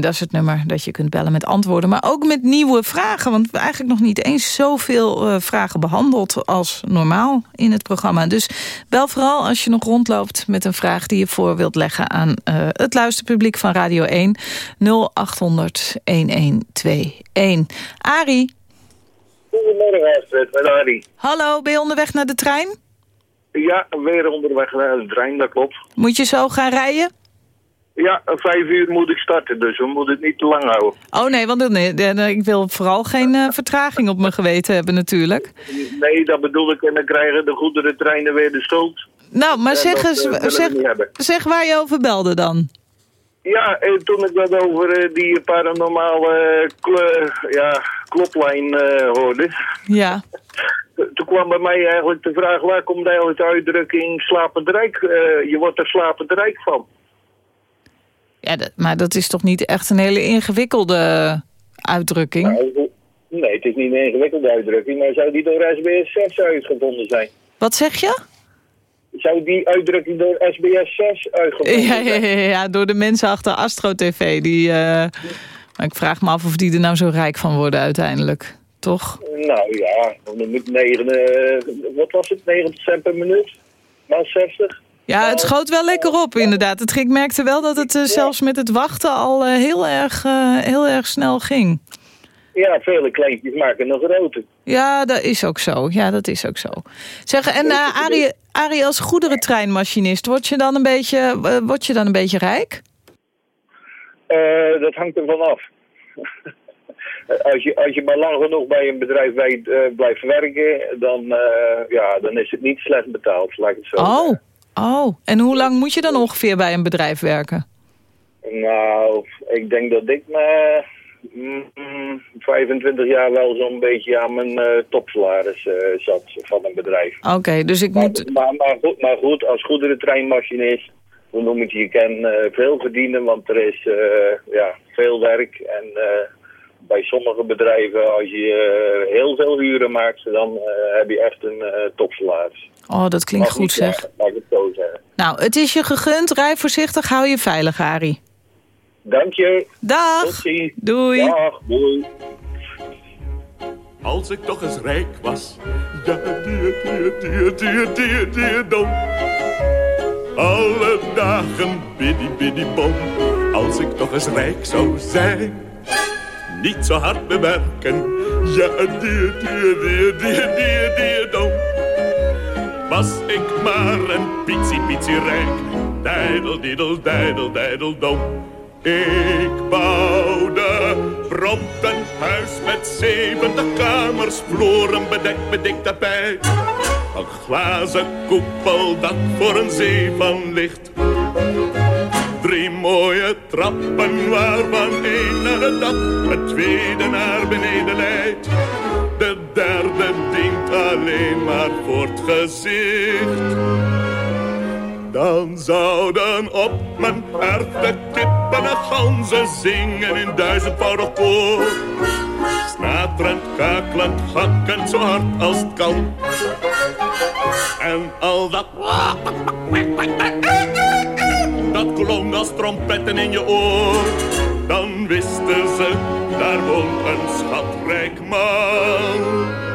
Dat is het nummer dat je kunt bellen met antwoorden. Maar ook met nieuwe vragen. Want we hebben eigenlijk nog niet eens zoveel eh, vragen behandeld... als normaal in het programma. Dus bel vooral als je nog rondloopt met een vraag... die je voor wilt leggen aan eh, het luisterpubliek van Radio 1. 0800-1121. Arie, Goedemorgen Astrid, met Arie. hallo, ben je onderweg naar de trein? Ja, weer onderweg naar de trein, dat klopt. Moet je zo gaan rijden? Ja, om vijf uur moet ik starten, dus we moeten het niet te lang houden. Oh nee, want nee, nee, ik wil vooral geen eh, vertraging op mijn geweten hebben natuurlijk. Nee, dat bedoel ik, en dan krijgen de goederentreinen weer de schuld. Nou, maar En zeg, eens, eh, zeg, zeg waar je over belde dan. Ja, en toen ik dat over eh, die paranormale eh, ja, kloplijn eh, hoorde... Ja. Toen kwam bij mij eigenlijk de vraag, waar komt eigenlijk de uitdrukking slapend rijk? eh, je wordt er slapend rijk van. ja dat, maar dat is toch niet echt een hele ingewikkelde uitdrukking? Nou, nee, het is niet een ingewikkelde uitdrukking, maar zou die door SBS 6 uitgevonden zijn? Wat zeg je? Zou die uitdrukking door SBS 6 uitgevonden Ja, ja, ja, ja, door de mensen achter Astro TV. Die, eh, maar ik vraag me af of die er nou zo rijk van worden uiteindelijk. Toch? Nou ja, dan moet negen, eh, wat was het, 90 cent per minuut? Nou, 60? Ja, het schoot wel lekker op inderdaad. Het, ik merkte wel dat het eh, zelfs met het wachten al heel, erg, heel erg snel ging. Ja, vele kleintjes maken een grote. Ja, dat is ook zo. Ja, dat is ook zo. Zeg, en uh, Arie, Arie, als goederentreinmachinist, word je dan een beetje, uh, word je dan een beetje rijk? Uh, dat hangt er vanaf. <laughs> als, je, als je maar lang genoeg bij een bedrijf bij, eh, blijft werken, dan, eh, ja, dan is het niet slecht betaald, laat ik het zo Oh, oh. En hoe lang moet je dan ongeveer bij een bedrijf werken? Nou, ik denk dat ik me mm, 25 jaar wel zo'n beetje aan mijn eh, topsalaris eh, zat van een bedrijf. Oké, dus ik moet... Maar, maar, goed, maar goed, als goederentreinmachinist, dan moet je je ken eh, veel verdienen, want er is ja, veel werk. En bij sommige bedrijven, als je heel veel uren maakt, dan heb je echt een topsalaris. Oh, dat klinkt goed zeg. Mag ik het zo zeggen. Nou, het is je gegund. Rij voorzichtig, hou je veilig, Arie. Dank je. Dag. Tot ziens. Doei. Dag, doei. Als ik toch eens rijk was, ja, die, die, die, die, die, die, dom. Alle dagen biddy, biddy, bom. Als ik toch eens rijk zou zijn, niet zo hard bewerken, ja, die, die, die, die, die, die, dom. Was ik maar een pitsie, pitsie rijk, dijdel, diddel, dijdel, dijdel, dom. Ik bouwde prompt een huis met zeventig kamers, vloeren bedekt met dik tapijt. Een glazen koepel dat voor een zee van licht. Drie mooie trappen waarvan één naar het dak, het tweede naar beneden leidt. De derde dient alleen maar voor het gezicht. Dan zouden op mijn erf de kippen en ganzen zingen in duizendvoudig koor. Snaterend, kakelend, hakkend zo hard als het kan. En al dat... Dat klonk als trompetten in je oor. Dan wisten ze, daar woont een schatrijk man.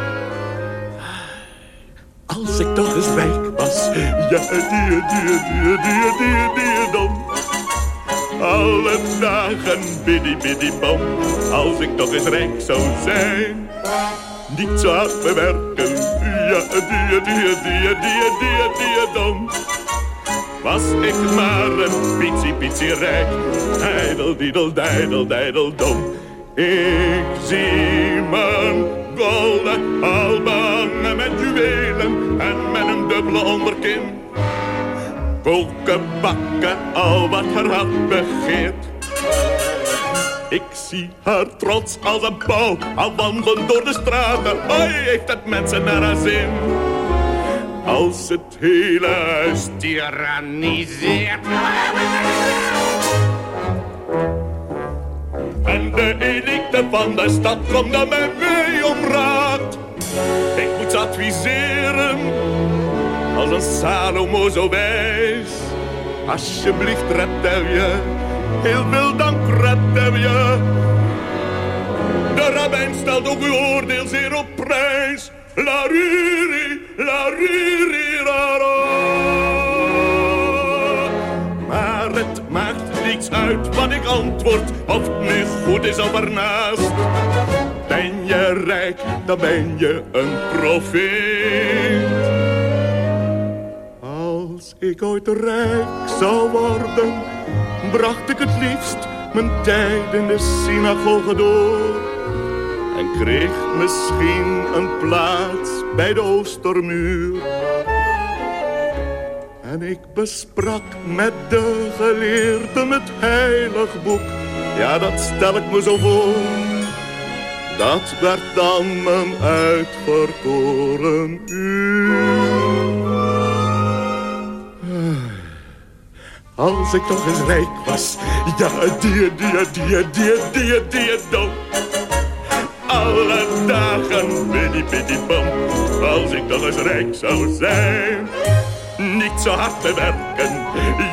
Als ik toch eens rijk was, ja, die, die, die, die, die, die, dan. Alle dagen biddy, biddy, bam. Als ik toch eens rijk zou zijn, niet zo hard bewerken, ja, die, die, die, die, die, die, dan. Was ik maar een pitsie, pitsie rijk, dijdel, diedel, dijdel, dijdel, dom. Ik zie mijn golden juwelen en met een dubbele onderkin. Koken, bakken, al wat hart begeert. Ik zie haar trots als een pauw, al wandelen door de straten. Hoi, heeft het mensen naar haar zin. Als het hele huis tyranniseert. En de elite van de stad komt naar mij mee om raad. Ik adviseren, als een Salomo zo wijs. Alsjeblieft, red je, heel veel dank, red je. De rabbijn stelt ook uw oordeel zeer op prijs. La riri, la. Maar het maakt niets uit wat ik antwoord, of het nu goed is of ernaast. Ben je rijk, dan ben je een profeet. Als ik ooit rijk zou worden, bracht ik het liefst mijn tijd in de synagoge door. En kreeg misschien een plaats bij de Oostermuur. En ik besprak met de geleerden het heilig boek. Ja, dat stel ik me zo voor. Dat werd dan mijn uitverkoren uur. Als ik toch eens rijk was, ja, die, die, die, die, die, die, dood. Alle dagen biddy, biddy, bom. Als ik toch eens rijk zou zijn. Niet zo hard te werken,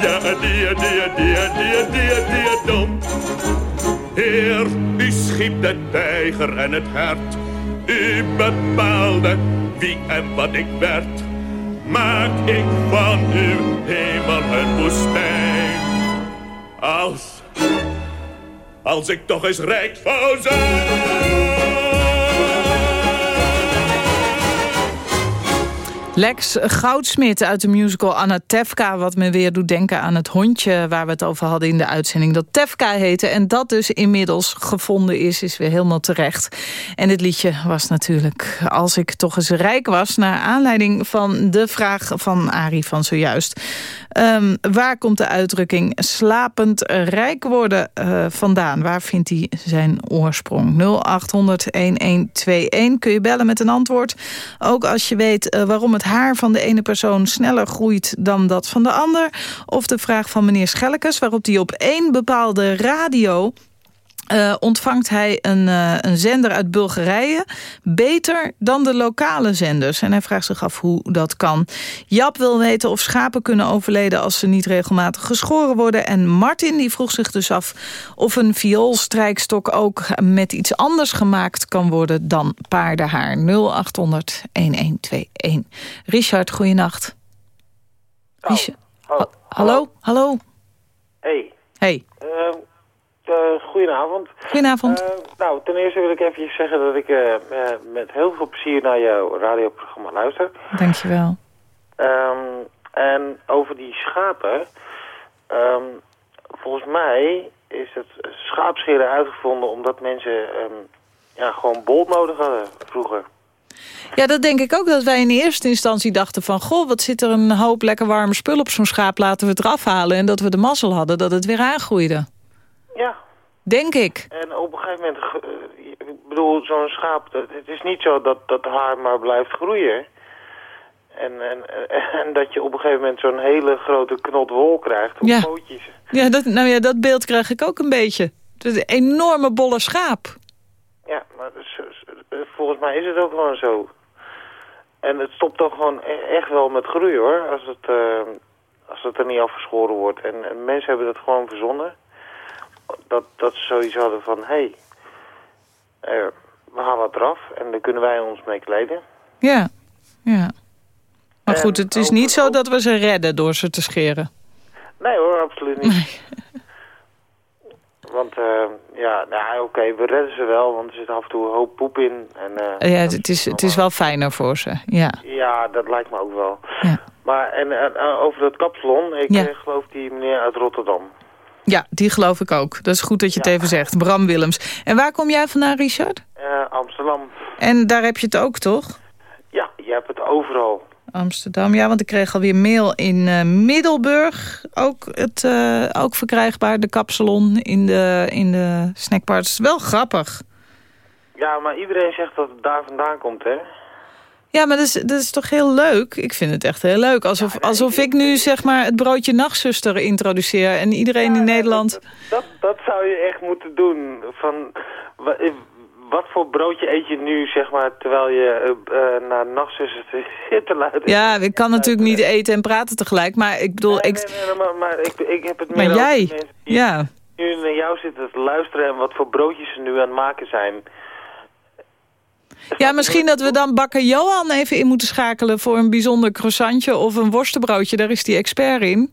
ja, die, die, die, die, die, die, dom. Heer, u schiep de tijger en het hert. U bepaalde wie en wat ik werd. Maak ik van uw hemel een woestijn. Als, als ik toch eens rijk zou zijn. Lex Goudsmit uit de musical Anna Tefka... wat me weer doet denken aan het hondje waar we het over hadden in de uitzending... dat Tefka heette en dat dus inmiddels gevonden is, is weer helemaal terecht. En dit liedje was natuurlijk Als ik toch eens rijk was... naar aanleiding van de vraag van Arie van zojuist. Um, waar komt de uitdrukking slapend rijk worden uh, vandaan? Waar vindt hij zijn oorsprong? 0800-1121 kun je bellen met een antwoord. Ook als je weet uh, waarom het haar van de ene persoon sneller groeit dan dat van de ander. Of de vraag van meneer Schellekes, waarop hij op één bepaalde radio uh, ontvangt hij een, uh, een zender uit Bulgarije beter dan de lokale zenders. En hij vraagt zich af hoe dat kan. Jap wil weten of schapen kunnen overleden als ze niet regelmatig geschoren worden. En Martin die vroeg zich dus af of een vioolstrijkstok ook met iets anders gemaakt kan worden dan paardenhaar. 0800 1121. Richard, goeienacht. Oh. Richard. Oh. Ha hallo? Hallo? Hey. Hey. Uh, uh, goedenavond. Goedenavond. Uh, nou, ten eerste wil ik even zeggen dat ik uh, met heel veel plezier naar jouw radioprogramma luister. Dankjewel. Um, en over die schapen. Um, volgens mij is het schaapscheren uitgevonden omdat mensen um, ja, gewoon bol nodig hadden vroeger. Ja, dat denk ik ook. Dat wij in eerste instantie dachten van... goh, wat zit er een hoop lekker warme spul op zo'n schaap... laten we het eraf halen. En dat we de mazzel hadden dat het weer aangroeide. Ja. Denk ik. En op een gegeven moment... Ik bedoel, zo'n schaap... Het is niet zo dat dat haar maar blijft groeien. En, en, <laughs> en dat je op een gegeven moment zo'n hele grote knot wol krijgt op ja. pootjes. Ja, dat, nou ja, dat beeld krijg ik ook een beetje. Het is een enorme bolle schaap. Ja, maar volgens mij is het ook gewoon zo. En het stopt toch gewoon echt wel met groei hoor, als het, uh, als het er niet afgeschoren wordt. En, en, mensen hebben dat gewoon verzonnen. Dat, dat ze zoiets hadden van, hé, hey, uh, we halen het eraf en dan kunnen wij ons mee kleden. Ja, ja. Maar goed, het is niet zo dat we ze redden door ze te scheren. Nee hoor, absoluut niet. Nee. <laughs> Want uh, ja, nou, oké, okay, we redden ze wel, want er zit af en toe een hoop poep in. En, uh, ja, het is, het is wel fijner voor ze, ja. Ja, dat lijkt me ook wel. Ja. Maar en, over dat kapsalon, ik ja. geloof die meneer uit Rotterdam. Ja, die geloof ik ook. Dat is goed dat je het even zegt. Bram Willems. En waar kom jij vandaan, Richard? Amsterdam. En daar heb je het ook, toch? Ja, je hebt het overal. Amsterdam, ja, want ik kreeg alweer mail in uh, Middelburg. Ook, het, uh, ook verkrijgbaar, de kapsalon in de, in de is wel grappig. Ja, maar iedereen zegt dat het daar vandaan komt, hè? Ja, maar dat is, dat is toch heel leuk? Ik vind het echt heel leuk. Alsof, ja, nee, alsof ik nu zeg maar het broodje nachtzuster introduceer... en iedereen ja, in Nederland... Dat, dat, dat zou je echt moeten doen. Van, wat voor broodje eet je nu, zeg maar, terwijl je uh, naar nachtzussen <laughs> zit te luisteren? Ja, ik kan natuurlijk niet eten en praten tegelijk, maar ik bedoel... Nee, ik... nee, nee, maar, maar ik, ik heb het maar meer jij, mensen die ja. nu naar jou zitten te luisteren en wat voor broodjes ze nu aan het maken zijn. Ja, misschien dat we dan bakker Johan even in moeten schakelen voor een bijzonder croissantje of een worstenbroodje. Daar is die expert in.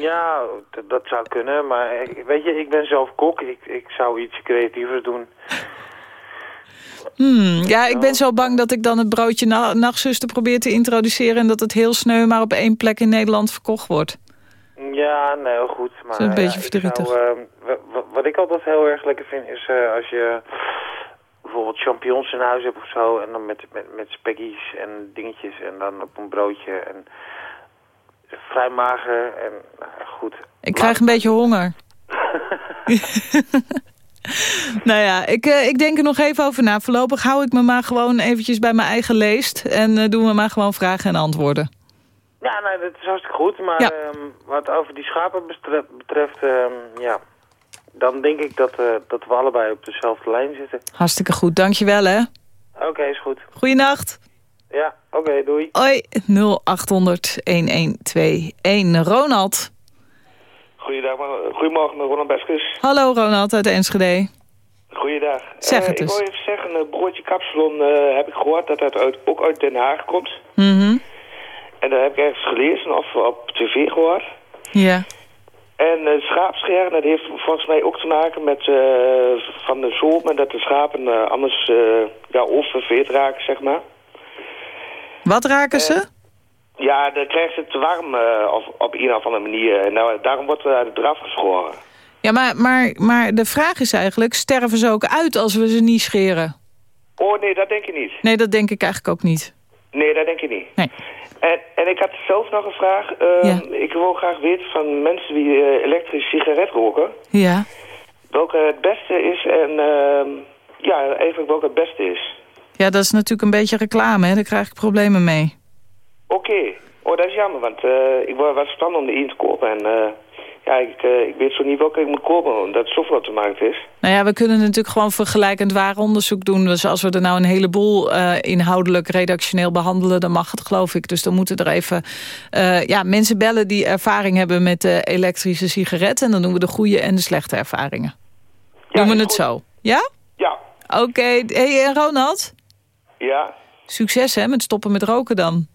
Ja, dat zou kunnen, maar weet je, ik ben zelf kok. Ik, ik zou iets creatievers doen. Hmm, ja, ik ben zo bang dat ik dan het broodje na nachtzuster probeer te introduceren... en dat het heel sneu maar op één plek in Nederland verkocht wordt. Ja, nee, heel goed. Maar, dat is een beetje ja, verdrietig. Uh, wat ik altijd heel erg lekker vind is uh, als je bijvoorbeeld champignons in huis hebt of zo... en dan met, met, met spekkies en dingetjes en dan op een broodje... en vrij mager en uh, goed. Ik krijg een beetje honger. <laughs> nou ja, ik, uh, ik denk er nog even over na. Voorlopig hou ik me maar gewoon eventjes bij mijn eigen leest. En uh, doen we maar gewoon vragen en antwoorden. Ja, nee, dat is hartstikke goed. Maar ja. um, wat over die schapen betreft, um, ja, dan denk ik dat, uh, dat we allebei op dezelfde lijn zitten. Hartstikke goed, dankjewel hè. Oké, okay, is goed. Goeienacht. Ja, oké, okay, doei. Hoi, 0800-1121. Ronald. Goeiedag, goedemorgen, Ronald Beskus. Hallo Ronald uit Enschede. Goeiedag. Zeg het uh, dus. Ik wil even zeggen, uh, broodje kapsalon uh, heb ik gehoord dat dat uit, ook uit Den Haag komt. Mm -hmm. En dat heb ik ergens gelezen of op tv gehoord. Ja. Uh, schaapscheren, dat heeft volgens mij ook te maken met van de zomer dat de schapen anders ja, oververveerd raken, zeg maar. Wat raken ze? Ja, dan krijgt ze het te warm eh, of, op een of andere manier. En nou, daarom wordt er eraf geschoren. Ja, maar, maar, maar de vraag is eigenlijk, sterven ze ook uit als we ze niet scheren? Oh nee, dat denk je niet. Nee, dat denk ik eigenlijk ook niet. Nee, dat denk je niet. Nee. En, en ik had zelf nog een vraag. Ehm, Ik wil graag weten van mensen die eh, elektrische sigaret roken... Ja. welke het beste is en ehm, ja, eigenlijk welke het beste is. Ja, dat is natuurlijk een beetje reclame, hè? daar krijg ik problemen mee. Oké. Oh, dat is jammer, want eh, ik was van om de in te kopen. En ja, ik, eh, ik weet zo niet welke ik moet kopen, omdat het zoveel op de markt is. Nou ja, we kunnen natuurlijk gewoon vergelijkend waaronderzoek doen. Dus als we er nou een heleboel eh, inhoudelijk, redactioneel behandelen... dan mag het, geloof ik. Dus dan moeten er even eh, ja, mensen bellen die ervaring hebben met de elektrische sigaret. En dan doen we de goede en de slechte ervaringen. doen we het zo. Ja? Ja. Oké. Hey, en Ronald? Ja. Succes hè, met stoppen met roken dan.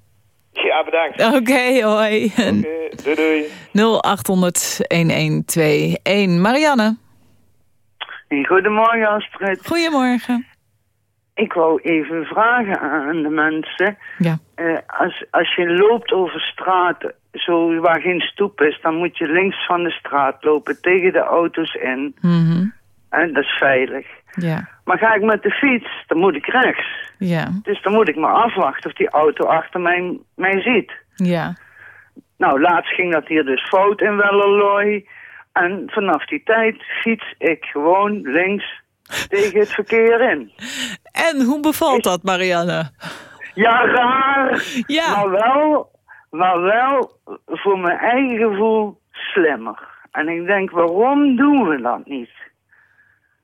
Ja, bedankt. Oké, hoi. Doei, doei. 0800-1121. Marianne. Goedemorgen Astrid. Goedemorgen. Ik wou even vragen aan de mensen. Ja. Eh, als, als je loopt over straten, zo waar geen stoep is, dan moet je links van de straat lopen tegen de auto's in. Mhm. En dat is veilig. Ja. Maar ga ik met de fiets, dan moet ik rechts. Ja. Dus dan moet ik maar afwachten of die auto achter mij, mij ziet. Ja. Nou, laatst ging dat hier dus fout in Wellerlooi. En vanaf die tijd fiets ik gewoon links <laughs> tegen het verkeer in. En hoe bevalt dat, Marianne? Ja, raar. Ja. Maar wel, maar wel voor mijn eigen gevoel slimmer. En ik denk, waarom doen we dat niet?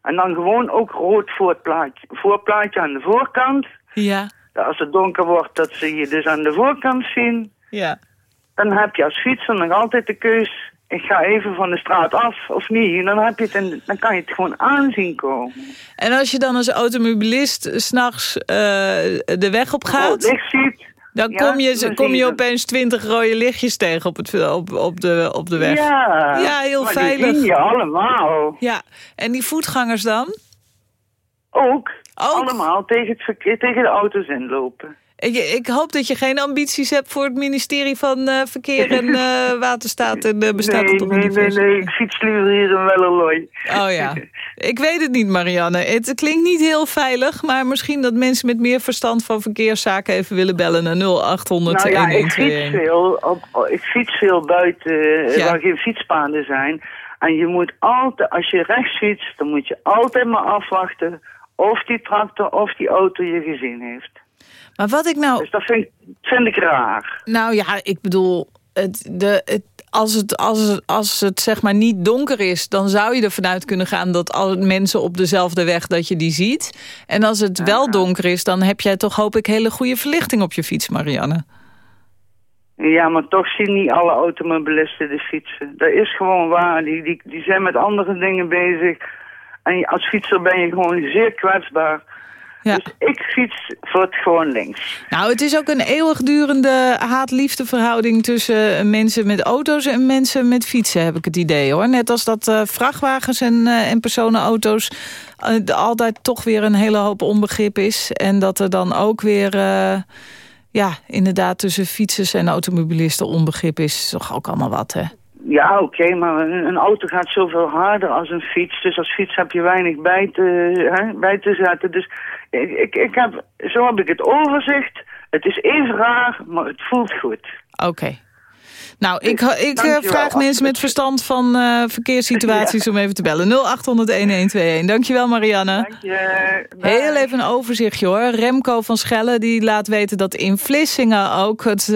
En dan gewoon ook rood voorplaatje, voorplaatje aan de voorkant. Ja. Dat als het donker wordt, dat ze je dus aan de voorkant zien. Ja. Dan heb je als fietser nog altijd de keus... ik ga even van de straat af of niet. En dan, heb je het dan kan je het gewoon aanzien komen. En als je dan als automobilist s'nachts uh, de weg op gaat... Rood licht ziet, dan kom je, kom zie je opeens twintig rode lichtjes tegen op, het, op, op, de, op de weg. Ja, ja heel maar die veilig. zien je allemaal. Ja, en die voetgangers dan? Ook. Allemaal tegen, het verkeer, tegen de auto's inlopen. Ik, ik hoop dat je geen ambities hebt voor het ministerie van eh, Verkeer en <laughs> eh, Waterstaat. En eh, bestaat nee, nee, nee, nee, ik fiets liever hier in Wellerlooi. Oh ja. <laughs> Ik weet het niet, Marianne. Het klinkt niet heel veilig, maar misschien dat mensen met meer verstand van verkeerszaken even willen bellen naar 0800 Nou ja, ik fiets 1121. veel, op, op- ik fiets veel buiten Ja. waar geen fietspaden zijn. En je moet altijd, als je rechts fietst, dan moet je altijd maar afwachten of die tractor of die auto je gezien heeft. Maar wat ik nou... Dus dat vind, vind ik raar. Nou ja, ik bedoel, het, de, het, als, het, als, het, als het zeg maar niet donker is... dan zou je ervan uit kunnen gaan dat alle mensen op dezelfde weg... dat je die ziet. En als het wel donker is, dan heb jij toch hoop ik... hele goede verlichting op je fiets, Marianne. Ja, maar toch zien niet alle automobilisten de fietsen. Dat is gewoon waar. Die, die, die zijn met andere dingen bezig. En als fietser ben je gewoon zeer kwetsbaar. Ja. Dus ik fiets voor het gewoon links. Nou, het is ook een eeuwigdurende haat-liefde verhouding... tussen mensen met auto's en mensen met fietsen, heb ik het idee, hoor. Net als dat eh, vrachtwagens en, eh, en personenauto's... eh, altijd toch weer een hele hoop onbegrip is. En dat er dan ook weer... eh, ja, inderdaad tussen fietsers en automobilisten onbegrip is. Toch ook allemaal wat, hè? Ja, oké, maar een, auto gaat zoveel harder als een fiets. Dus als fiets heb je weinig bij te, hè, bij te zetten. Dus ik, ik, ik heb, zo heb ik het overzicht. Het is even raar, maar het voelt goed. Oké. Nou, ik, ik eh, vraag mensen met verstand van eh, verkeerssituaties <laughs> om even te bellen. 0800-1121. Dankjewel, Marianne. Dank je. Heel even een overzichtje hoor. Remco van Schelle die laat weten dat in Vlissingen ook het, eh,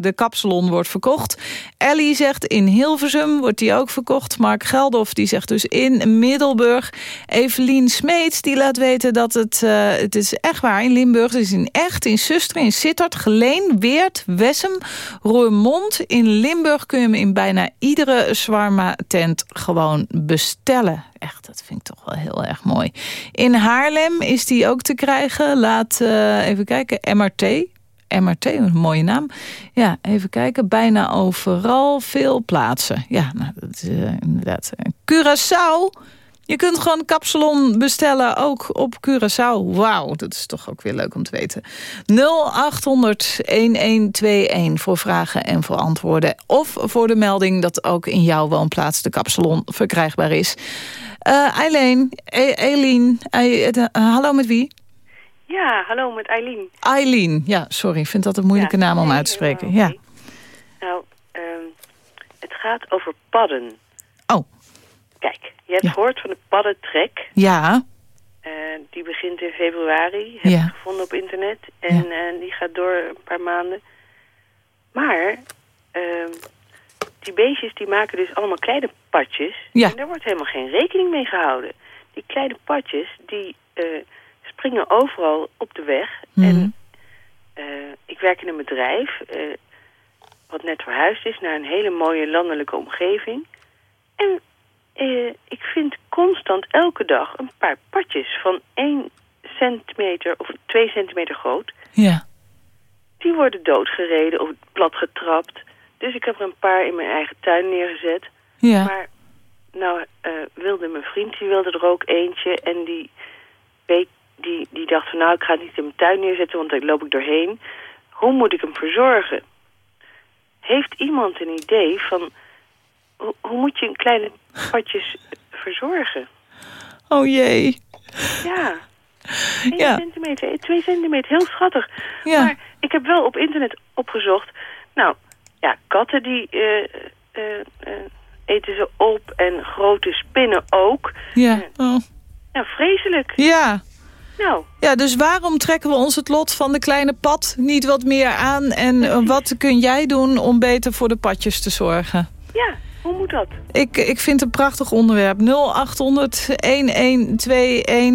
de kapsalon wordt verkocht. Ellie zegt in Hilversum wordt die ook verkocht. Mark Geldof die zegt dus in Middelburg. Evelien Smeets die laat weten dat het, het is echt waar in Limburg. Het is in echt, in Susteren, in Sittard, Geleen, Weert, Wessem, Roermond. In Limburg kun je hem in bijna iedere Swarma tent gewoon bestellen. Echt, dat vind ik toch wel heel erg mooi. In Haarlem is die ook te krijgen. Laat eh, even kijken, MRT. MRT, een mooie naam. Ja, even kijken. Bijna overal veel plaatsen. Ja, nou, dat is eh, inderdaad. Curaçao Je kunt gewoon kapsalon bestellen, ook op Curaçao. Wauw, dat is toch ook weer leuk om te weten. 0800-1121 voor vragen en voor antwoorden. Of voor de melding dat ook in jouw woonplaats de kapsalon verkrijgbaar is. Eh Eileen, E- Eileen, eh, eh, hallo met wie? Ja, hallo met Eileen. Eileen, ja, sorry, ik vind dat een moeilijke Ja, naam om nee, uit te spreken. Ja. Nou, ehm, het gaat over padden. Oh. Kijk, je hebt gehoord van de paddentrek. Ja, die begint in februari. Heb Ja. ik gevonden op internet. En eh, die gaat door een paar maanden. Maar ehm, die beestjes die maken dus allemaal kleine padjes. Ja. En daar wordt helemaal geen rekening mee gehouden. Die kleine padjes die eh, springen overal op de weg. En eh, ik werk in een bedrijf wat net verhuisd is naar een hele mooie landelijke omgeving. En eh, ik vind constant elke dag een paar padjes van 1 centimeter of 2 centimeter groot. ja. Die worden doodgereden of plat getrapt. Dus ik heb er een paar in mijn eigen tuin neergezet. Ja. Maar nou eh, wilde mijn vriend, die wilde er ook eentje. En die, weet, die, die dacht van nou, ik ga het niet in mijn tuin neerzetten, want daar loop ik doorheen. Hoe moet ik hem verzorgen? Heeft iemand een idee van hoe, hoe moet je een kleine padjes verzorgen? Oh jee. Ja. 1 Ja. centimeter, 2 centimeter, heel schattig. Ja. Maar ik heb wel op internet opgezocht. Nou, ja, katten die eh, eh, eh, eten ze op en grote spinnen ook. Ja. Oh. Nou, vreselijk. Ja. Nou, Ja, dus waarom trekken we ons het lot van de kleine pad niet wat meer aan? En eh, wat kun jij doen om beter voor de padjes te zorgen? ja, hoe moet dat? Ik, ik vind het een prachtig onderwerp. 0800-1121.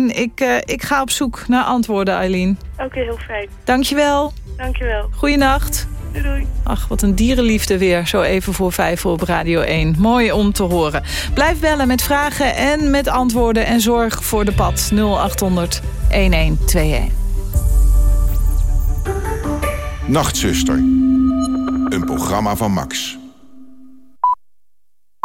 Ik, eh, ik ga op zoek naar antwoorden, Eileen. Oké, heel fijn. Dankjewel. Dankjewel. Goeienacht. Doei doei. Ach, wat een dierenliefde weer. Zo even voor vijf op Radio 1. Mooi om te horen. Blijf bellen met vragen en met antwoorden. En zorg voor de pad. 0800 1121. Nachtzuster. Een programma van Max.